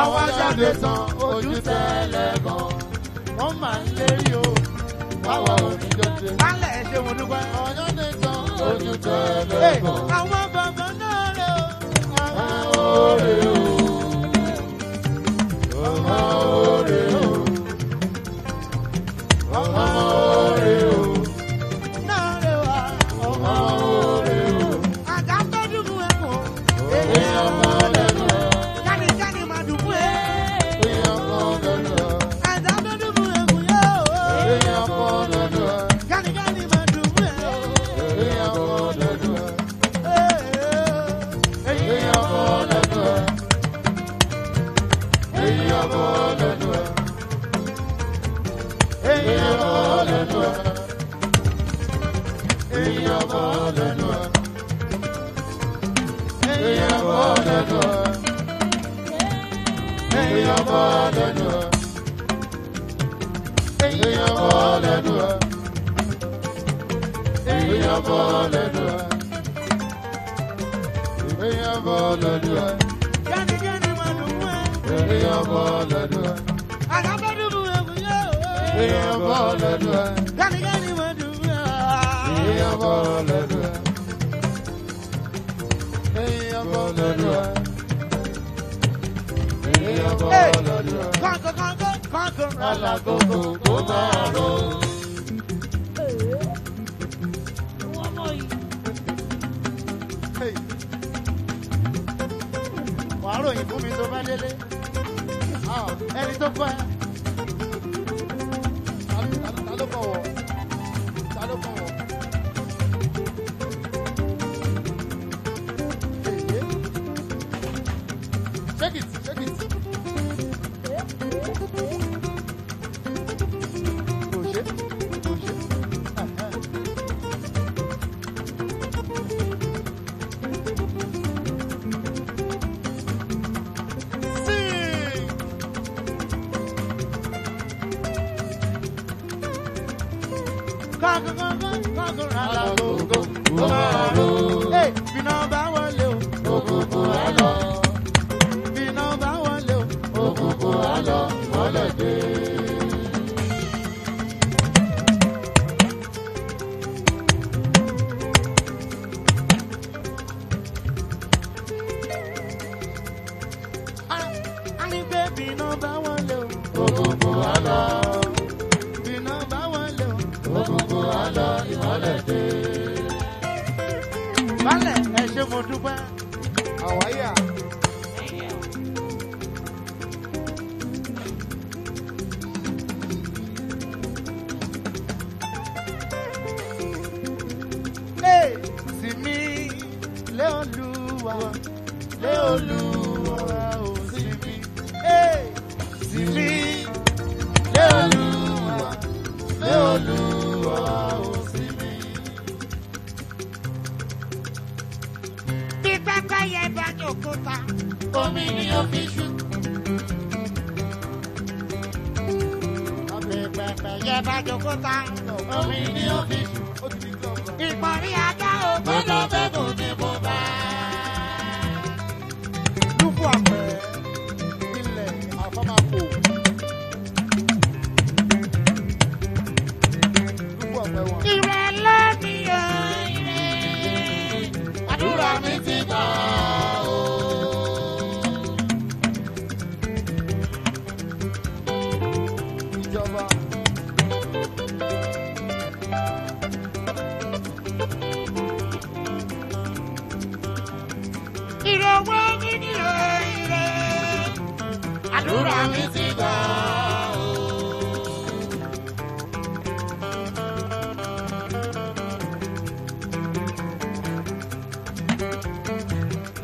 àwọn ajáde tán ojú tẹ́lẹ̀ gan. wọ́n máa ń lérí o. báwa ò ní jọ́jẹ́. gbálẹ̀ ṣe wọ́n dúpẹ́. ọ̀yọ́ dé tán ojú tẹ́lẹ̀ gan. àwọn Oh. kọ́ lẹ́nu ẹ̀ èèyàn kọ́ lẹ́nu ẹ̀ èèyàn kọ́ lẹ́nu ẹ̀ èèyàn kọ́ lẹ́nu ẹ̀ èèyàn kọ́ lẹ́nu ẹ̀ èèyàn kọ́ lẹ́nu ẹ̀ èèyàn kọ́ lẹ́nu Hey, bọ́ lọ́dọ̀. kọ́ńkọ́ kọ́ńkọ́ kọ́ńkọ́ alákòókò Hey, máa rò. Hey, ròyìn fún mi tó bá délé ẹni tó kọ́ ẹ. àdúrà mi ti gbà o.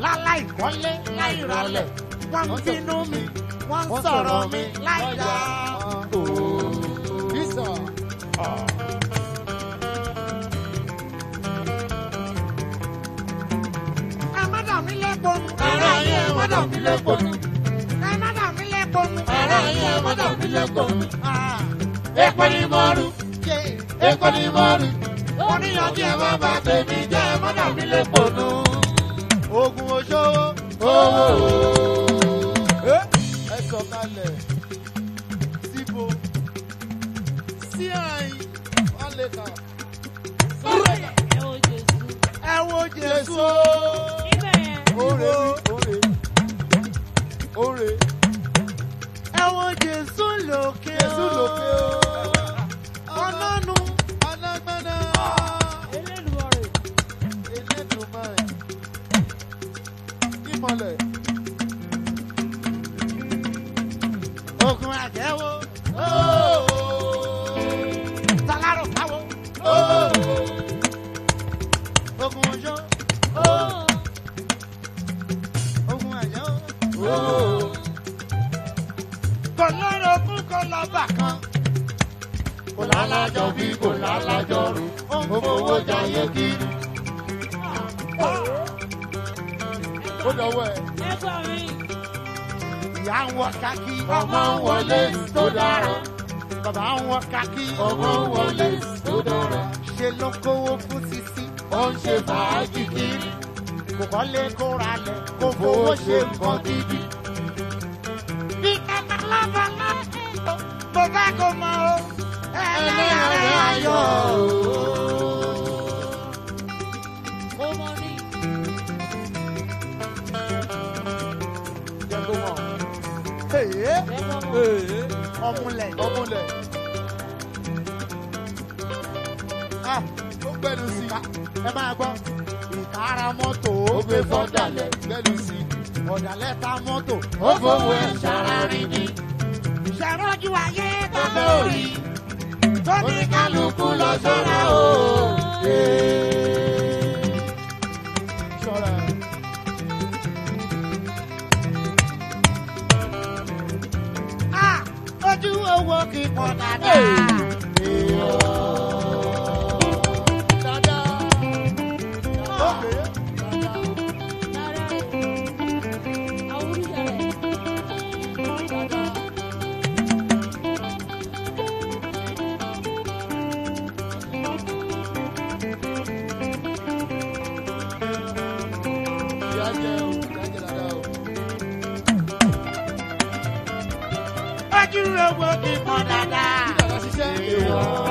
láláì kọ́lé láì ralẹ̀ wọ́n ń bínú mi wọ́n ń sọ̀rọ̀ mi láì dá o. bísọ̀ ọ̀. madam mi lẹ́gbọ̀n. mi mọ́tò mi lẹ́kọ̀ọ́. Èpè ni mo rú, èpè ni mo rú. Ó níyàn tí ẹ má bà tèmi jẹ́ mọ́tò mi lẹ́kọ̀ọ́ nù. Ogun oṣówó. Ẹ sọ̀kalẹ̀ síbo sí àyìn ọ̀lẹ́kà. Ẹ wo Jésù. Ore ore ore. Jésù lókè o. Ọlọ́run alágbádá. Elédùmarè. Ìmọ̀lẹ̀. Ogun àjẹ́wò. Oh! bàbà kan. kò lálájọ bí kò lálájọ rù ó ń fowó jayé kiri. Ah, ah. ó dọwọ́ ẹ̀. ẹgbẹ́ mi. ìyá ń wọ kakí. ọmọ ń wọlé tó dára. bàbá ń wọ kakí. ọmọ ń wọlé tó dára. ṣe ló kówó fún sisi. ó ń ṣe fàájì kiri. kò kọ́lé kó ralẹ̀ kó fowó ṣe nǹkan dídì. bí kàkà lábàlá kò bá kò mọ̀ o ẹlẹ́yà rẹ̀ ayọ̀ o. ọmúlẹ̀ ọmúlẹ̀ ah ó gbẹnu sí ẹ máa gbọ́ ìtara mọ́tò ó gbé fọ́dàlẹ̀ gbẹnu sí ọ̀dàlẹ̀ ta mọ́tò ó fowó ẹ̀ ṣàrárí ni. ìṣẹ́rọ́jú ayé. bàtà lórí tó ní kálukú lọ sọ́ra o. ojú owó kíkọ dáadáa. Samuel.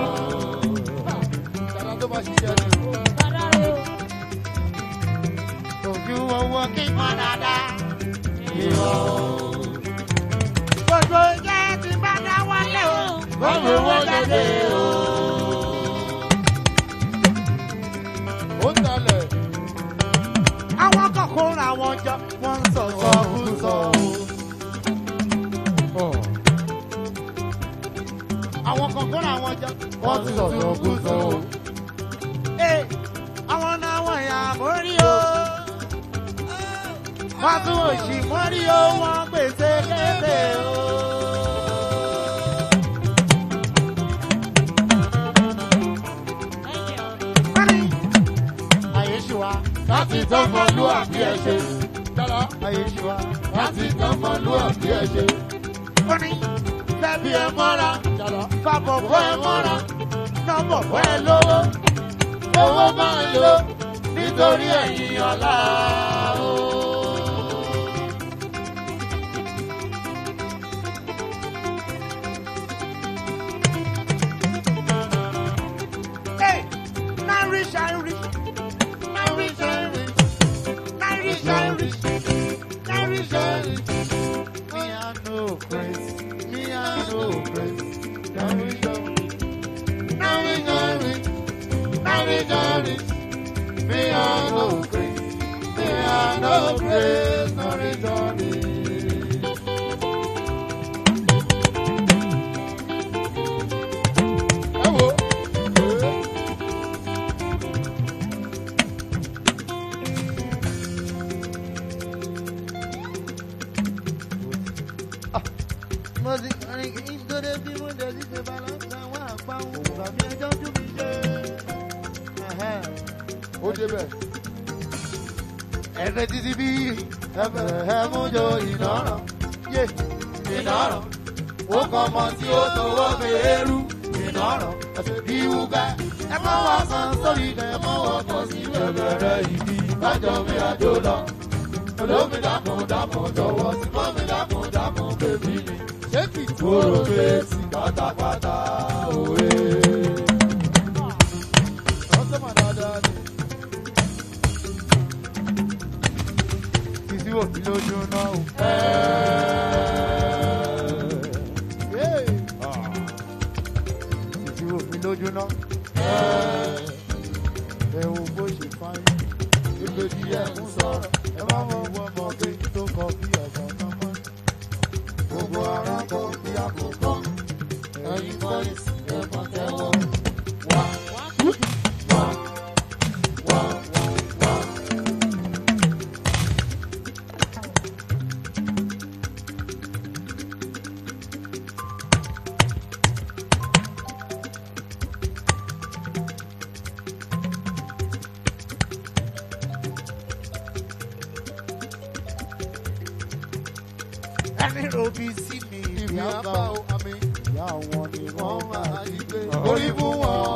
ẹni robi sí mi ìbí àbá omi ìyá wọn ni wọ́n máa jí gbé. orí fún wọn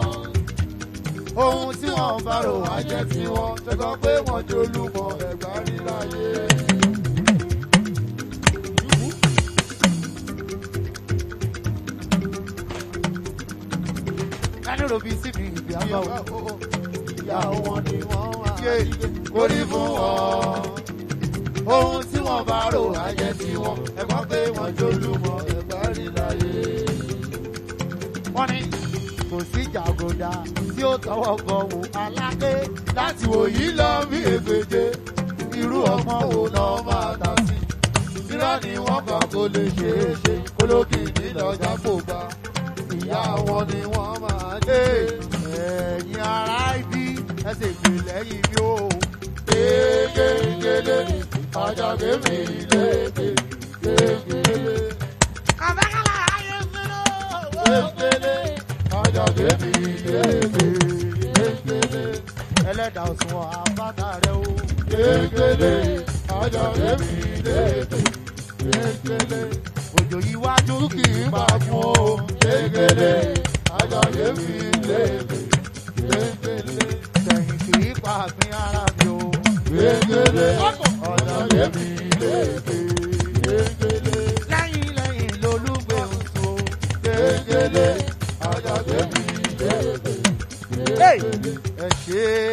ohun tí wọ́n bá rò wá jẹ́ tiwọn tẹ́kọ̀ pé wọ́n jolúmọ̀ ẹ̀gbá ríráyé. ẹni robi sí mi ìbí àbá omi ìyá wọn ni wọ́n máa jí gbé. orí fún wọn ohun wọ́n bá rò ayé sí wọn ẹ̀gbọ́n pé wọ́n jólúmọ̀ ẹ̀gbá rí láyé. wọ́n ní kò sí jàgòdà tí ó tọwọ́ gọ̀ọ̀mù aláké láti wòyí lọ bí èfèjé irú ọmọ wo lọ máa tà sí. irọ́ ni wọ́n kàn kó lè ṣeé ṣe kólókì nílọ́jà kò bá ìyá wọn ni wọ́n máa dé. ẹ̀yin ará ibi ẹsẹ̀ ìpìlẹ̀ yìí ni ó. kéékèèké lè ní àjàgbé mi gbégbé gbégbélé. kàbákàlà ayé gbélé gbégbélé àjàgbé mi gbégbé gbégbélé. ẹlẹ́dàá òṣùwọ̀n àbáta rẹ̀ ó gbégbélé àjàgbé mi gbégbé gbégbélé. òjò iwájú kì í bá fún o gbégbélé àjàgbé mi gbégbé gbégbélé. tẹ̀yìn kì í Hey, lèmi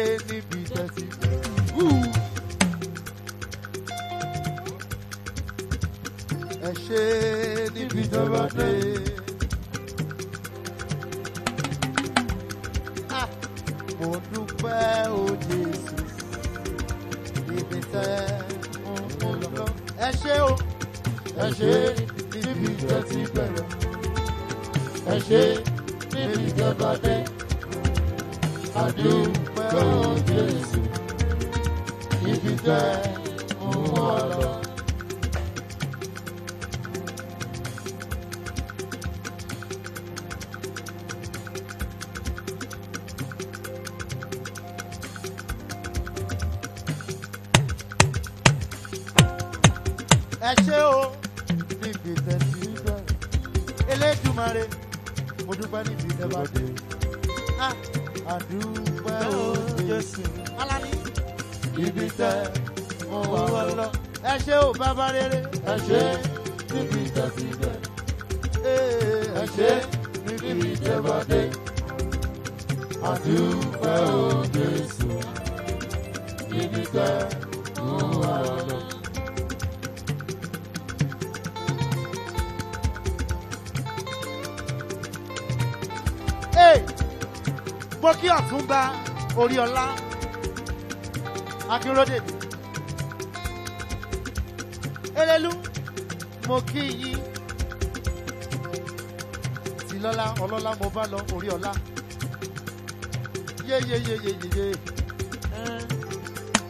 yeyeyeyeye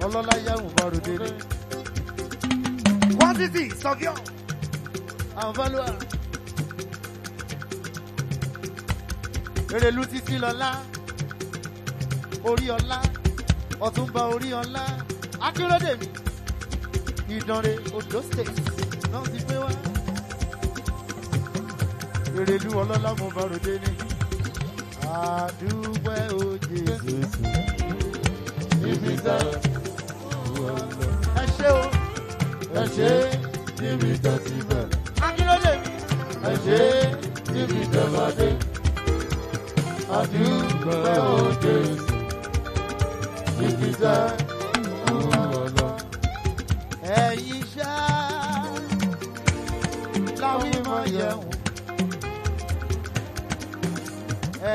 ọlọ́lá yàwùn bọ́rùdé ni. quantity sọ́kíọ́. and follower. erelu títí lọ́lá orí ọlá ọ̀túnba orí ọlá akérèdè mi ìdánre ondo state náà ti gbé wá. erelu ọlọ́lá mo bọ́rùdé ni àdúgbò Jesus, Jésù ìbítà ẹ ṣé o ẹ ṣé ìbítà ti bẹ̀rẹ̀. akílódé ẹ ṣé ìbítà máa dé àdúgbò ó Jésù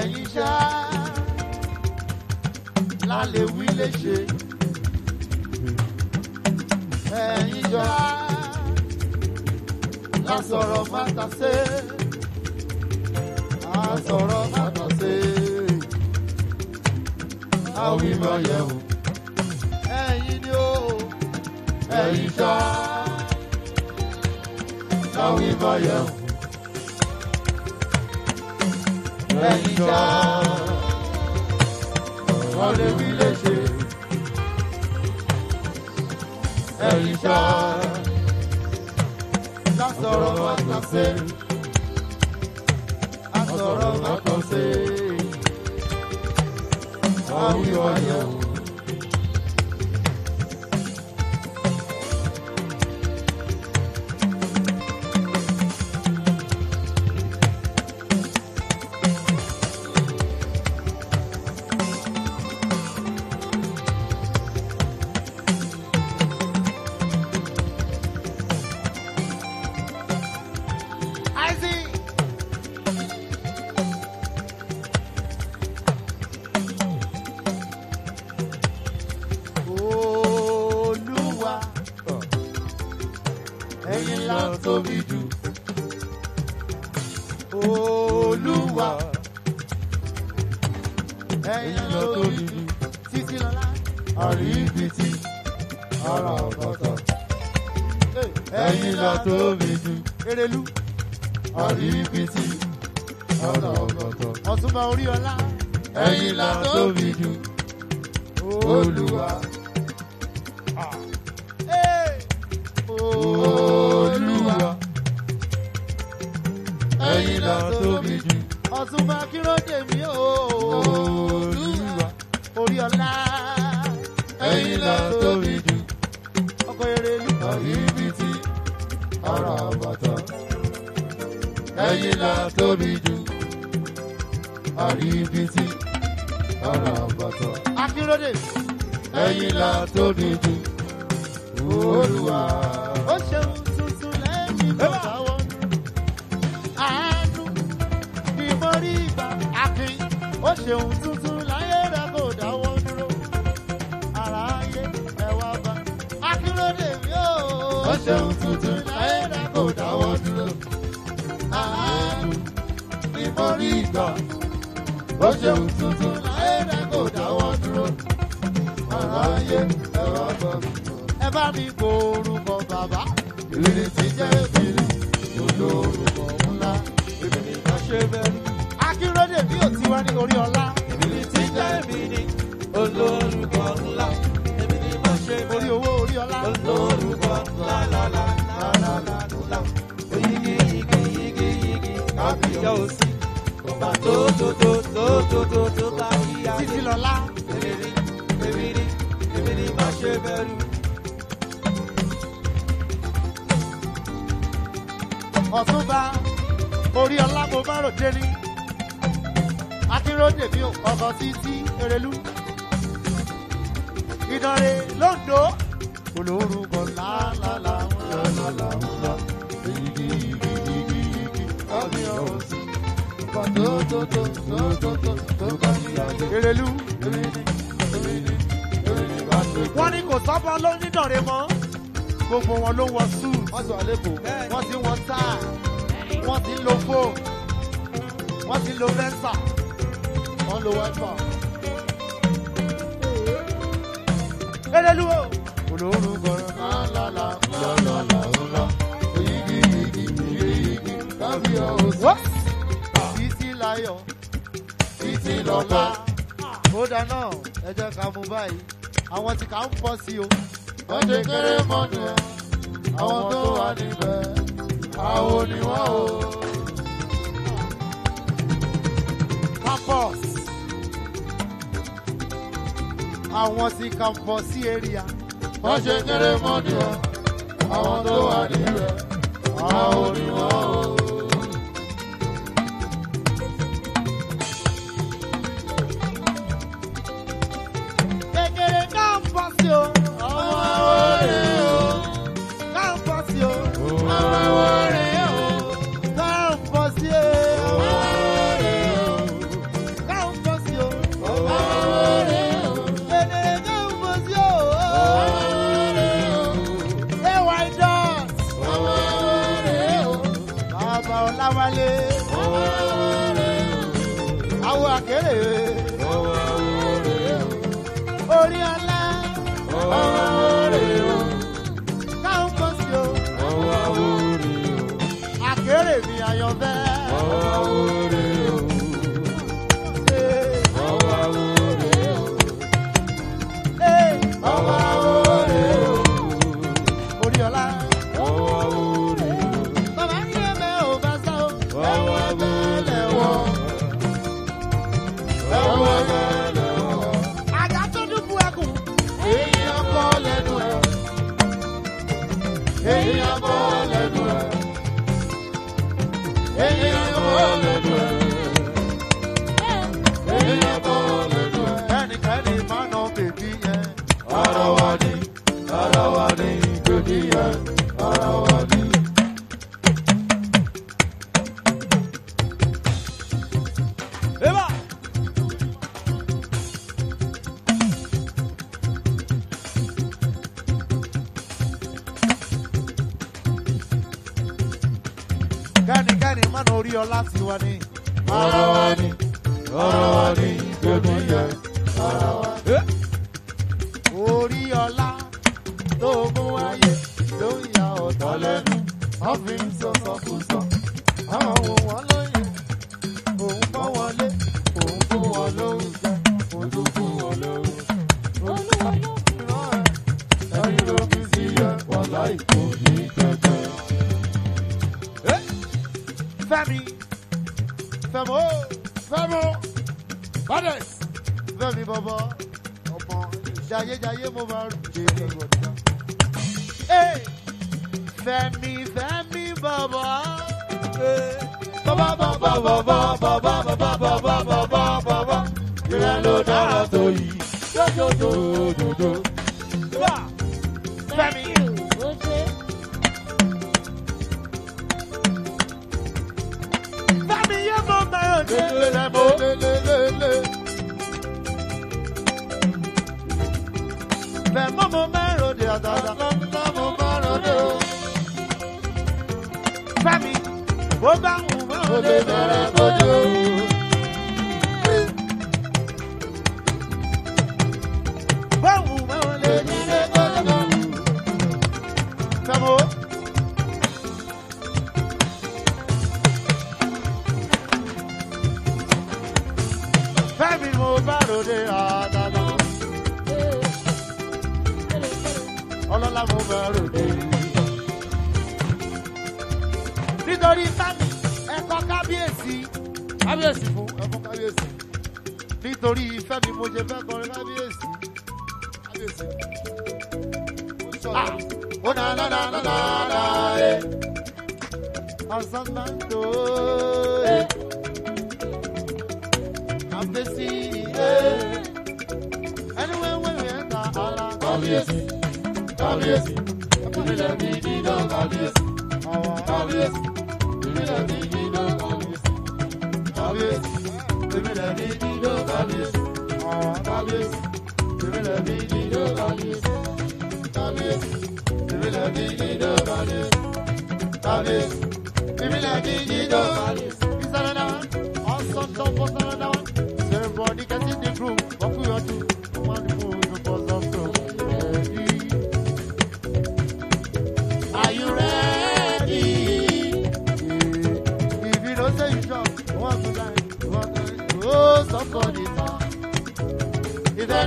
ẹ̀yin ṣá lálẹ́ wí léṣe ẹ̀yin ṣá lásọ̀rọ̀ má ta sé àsọ̀rọ̀ má ta sé àwìn lọ yẹ̀ wò ẹ̀yin ni ó ẹ̀yin ṣá àwìn lọ yẹ̀ wò. ìjà wọ́n lè wí lè ṣe ẹ̀yìn ṣá lásọ̀rọ̀ àtàṣe àsọ̀rọ̀ àtàṣe àwùjọ àyẹ̀wò. bá mi kó orúkọ bàbá ìrírí ti jẹ́ ìrírí olórúkọ ńlá ìrírí ká ṣe bẹ́ẹ̀. akínròdè bí ò ti wá ní orí ọlá. ìrírí ti jẹ́ ìrírí olórúkọ ńlá ìrírí ká ṣe bẹ́ẹ̀. orí owó orí ọlá. olórúkọ ńlá lálá oyigi yigi yigi yigi kábíyá òsì. ọba tó tó tó tó tó tó bá yíyá. títí lọ́la. ọ̀túnba orí ọlá mo bá ròde rí akínróde mi ò kọ̀ọ̀kan títí erelú ìdánrè lóńdó olórúkọ lálálá lálálá ńlá igi igi igi igi ọmọ erelú wọ́n ní kò sọ́bọ́ ló ń mọ́ gbogbo wọn ló wọ sùn wọ́n sọ̀rọ̀ lẹ́kọ̀ọ́ wọ́n ti ń wọ wọ́n ti lo fóònù wọ́n ti lo fẹ́ńsà wọ́n lo wẹ́fà. Elélúwo. Olórun kọrin máa ń lọ́la Oyigi yigi yigi kábí ọ̀hún. Títí Láyọ̀. Kódà náà ẹ jẹ́ ká mú báyìí. Àwọn tí kà ń pọ̀ sí o. Wọ́n ti kéré mọ́nu ẹ̀ àwọn tó wà níbẹ̀ àwọn ni o. campus àwọn sí campus sí area. wọ́n ṣe kéré mọ́ni o àwọn tó wà níbẹ̀ àwọn ni o.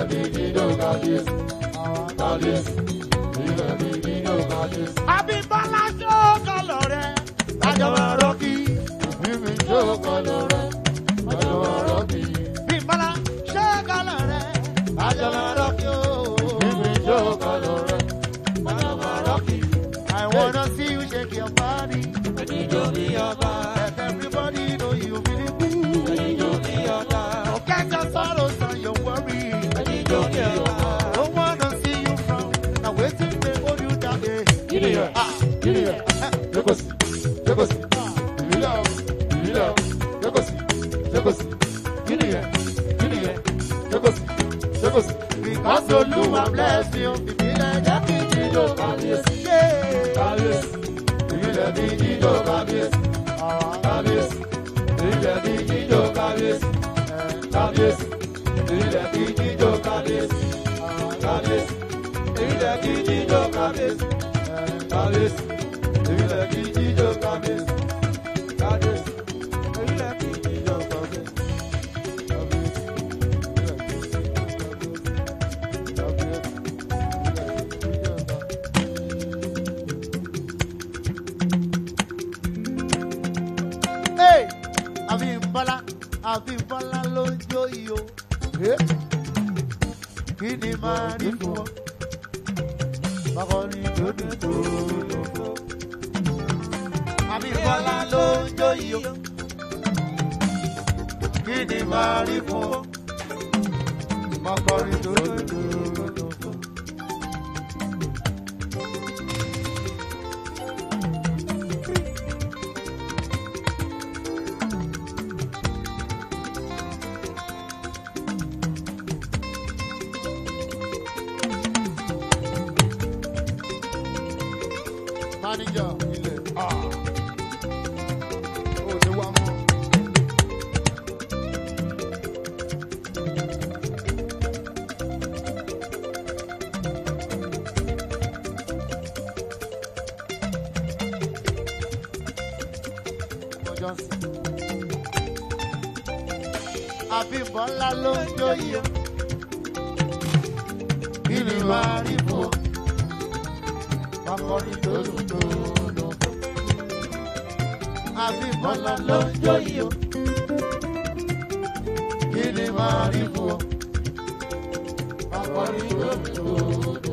Abímbọ́lá ṣó kọlọ̀ rẹ̀. Àjọba. Rigadidito Kabis, Kabis, Rigadidito Kabis, Kabis, Rigadidito Bidi Marico, Aparito,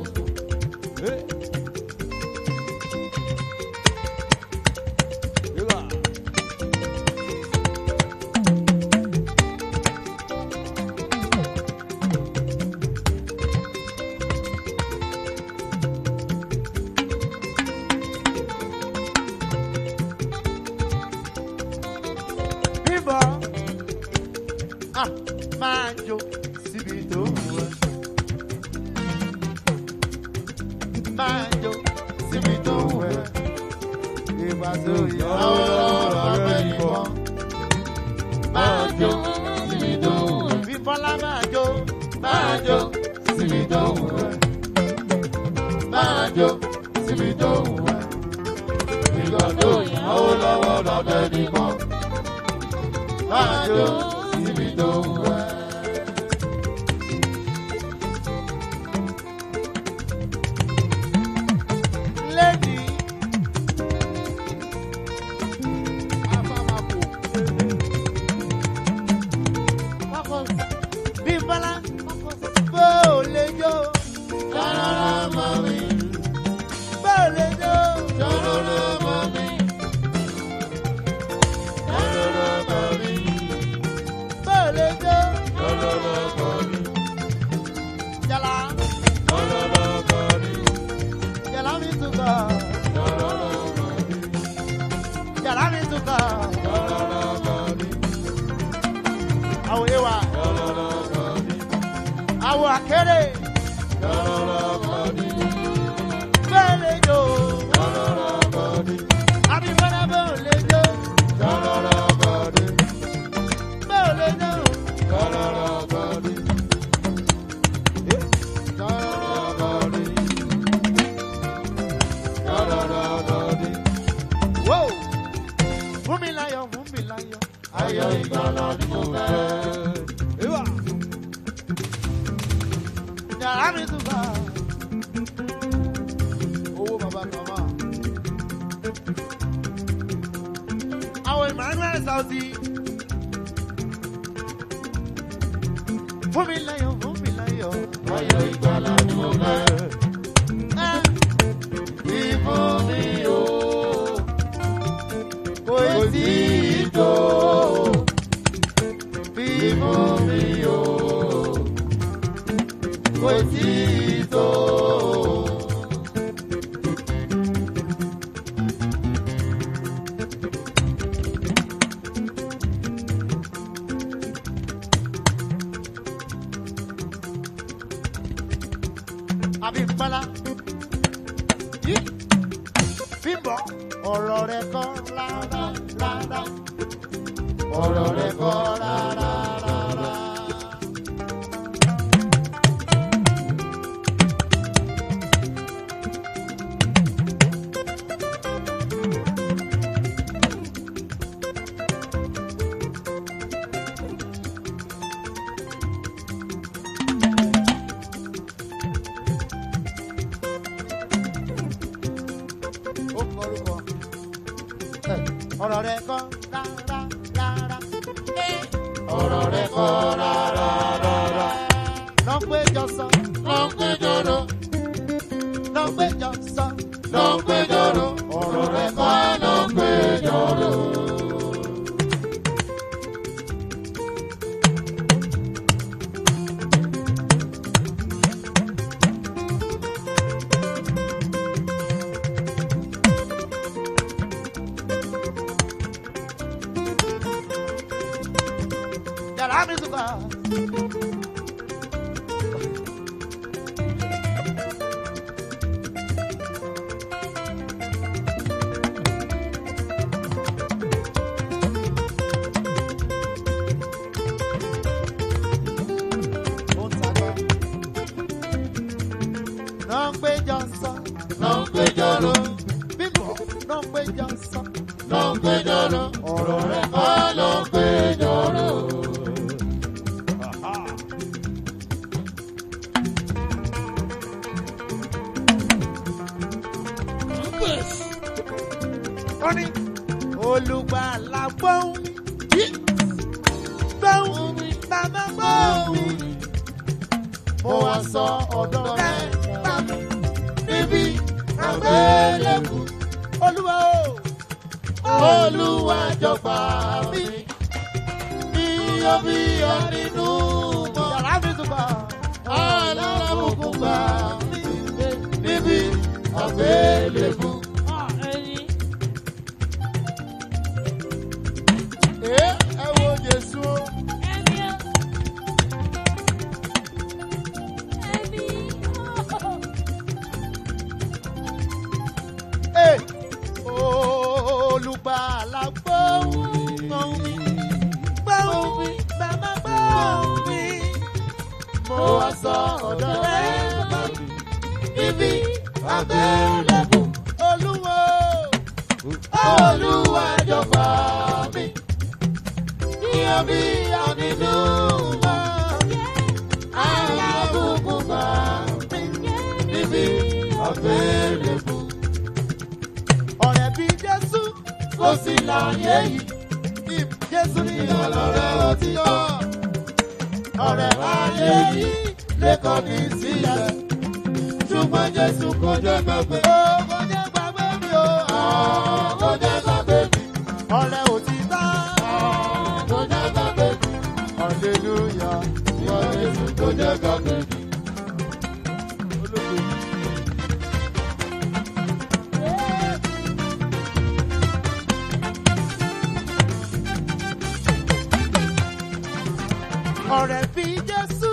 ọ̀rẹ́ bí Jésù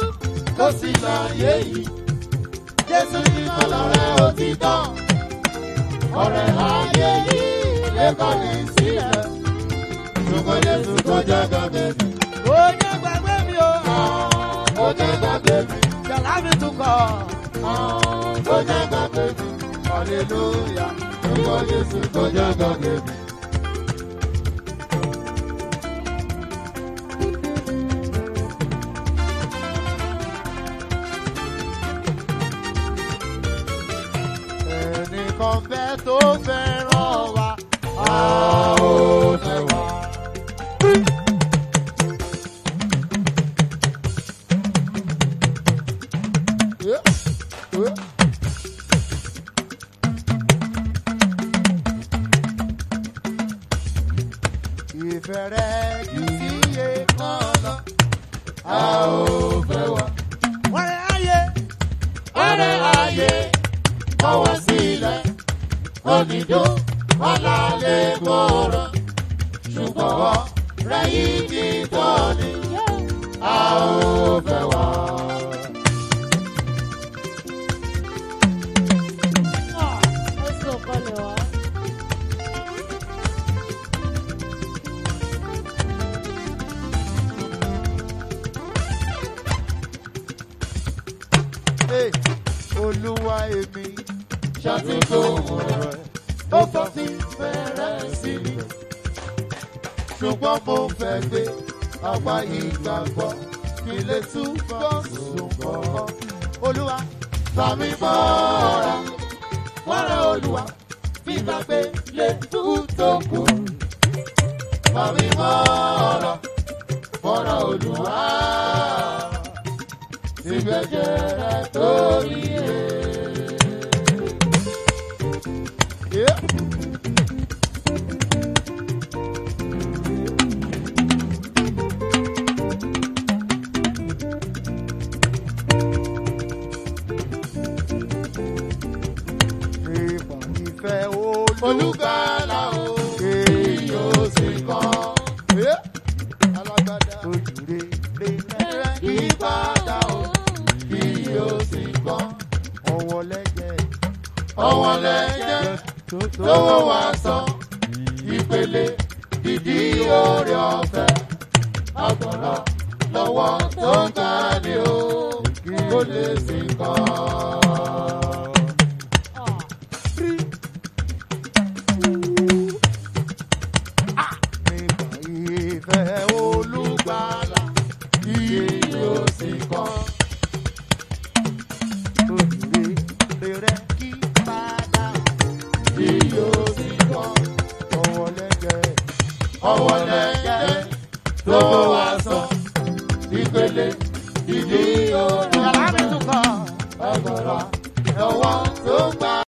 kò sí láyé yìí. Jésù nìkan lọ̀rẹ́ òtítọ́. Ọ̀rẹ́ ayé yìí lè kọ́ni sílẹ̀. Ṣùgbọ́n Jésù kò jẹ́ gbàgbé mi. Ó jẹ́ gbàgbé mi o. Ó jẹ́ gbàgbé mi. Yàrá mi tún kọ̀. Ó jẹ́ gbàgbé mi. Hallelujah. Ṣùgbọ́n Jésù kò jẹ́ gbàgbé mi. tó fẹ́.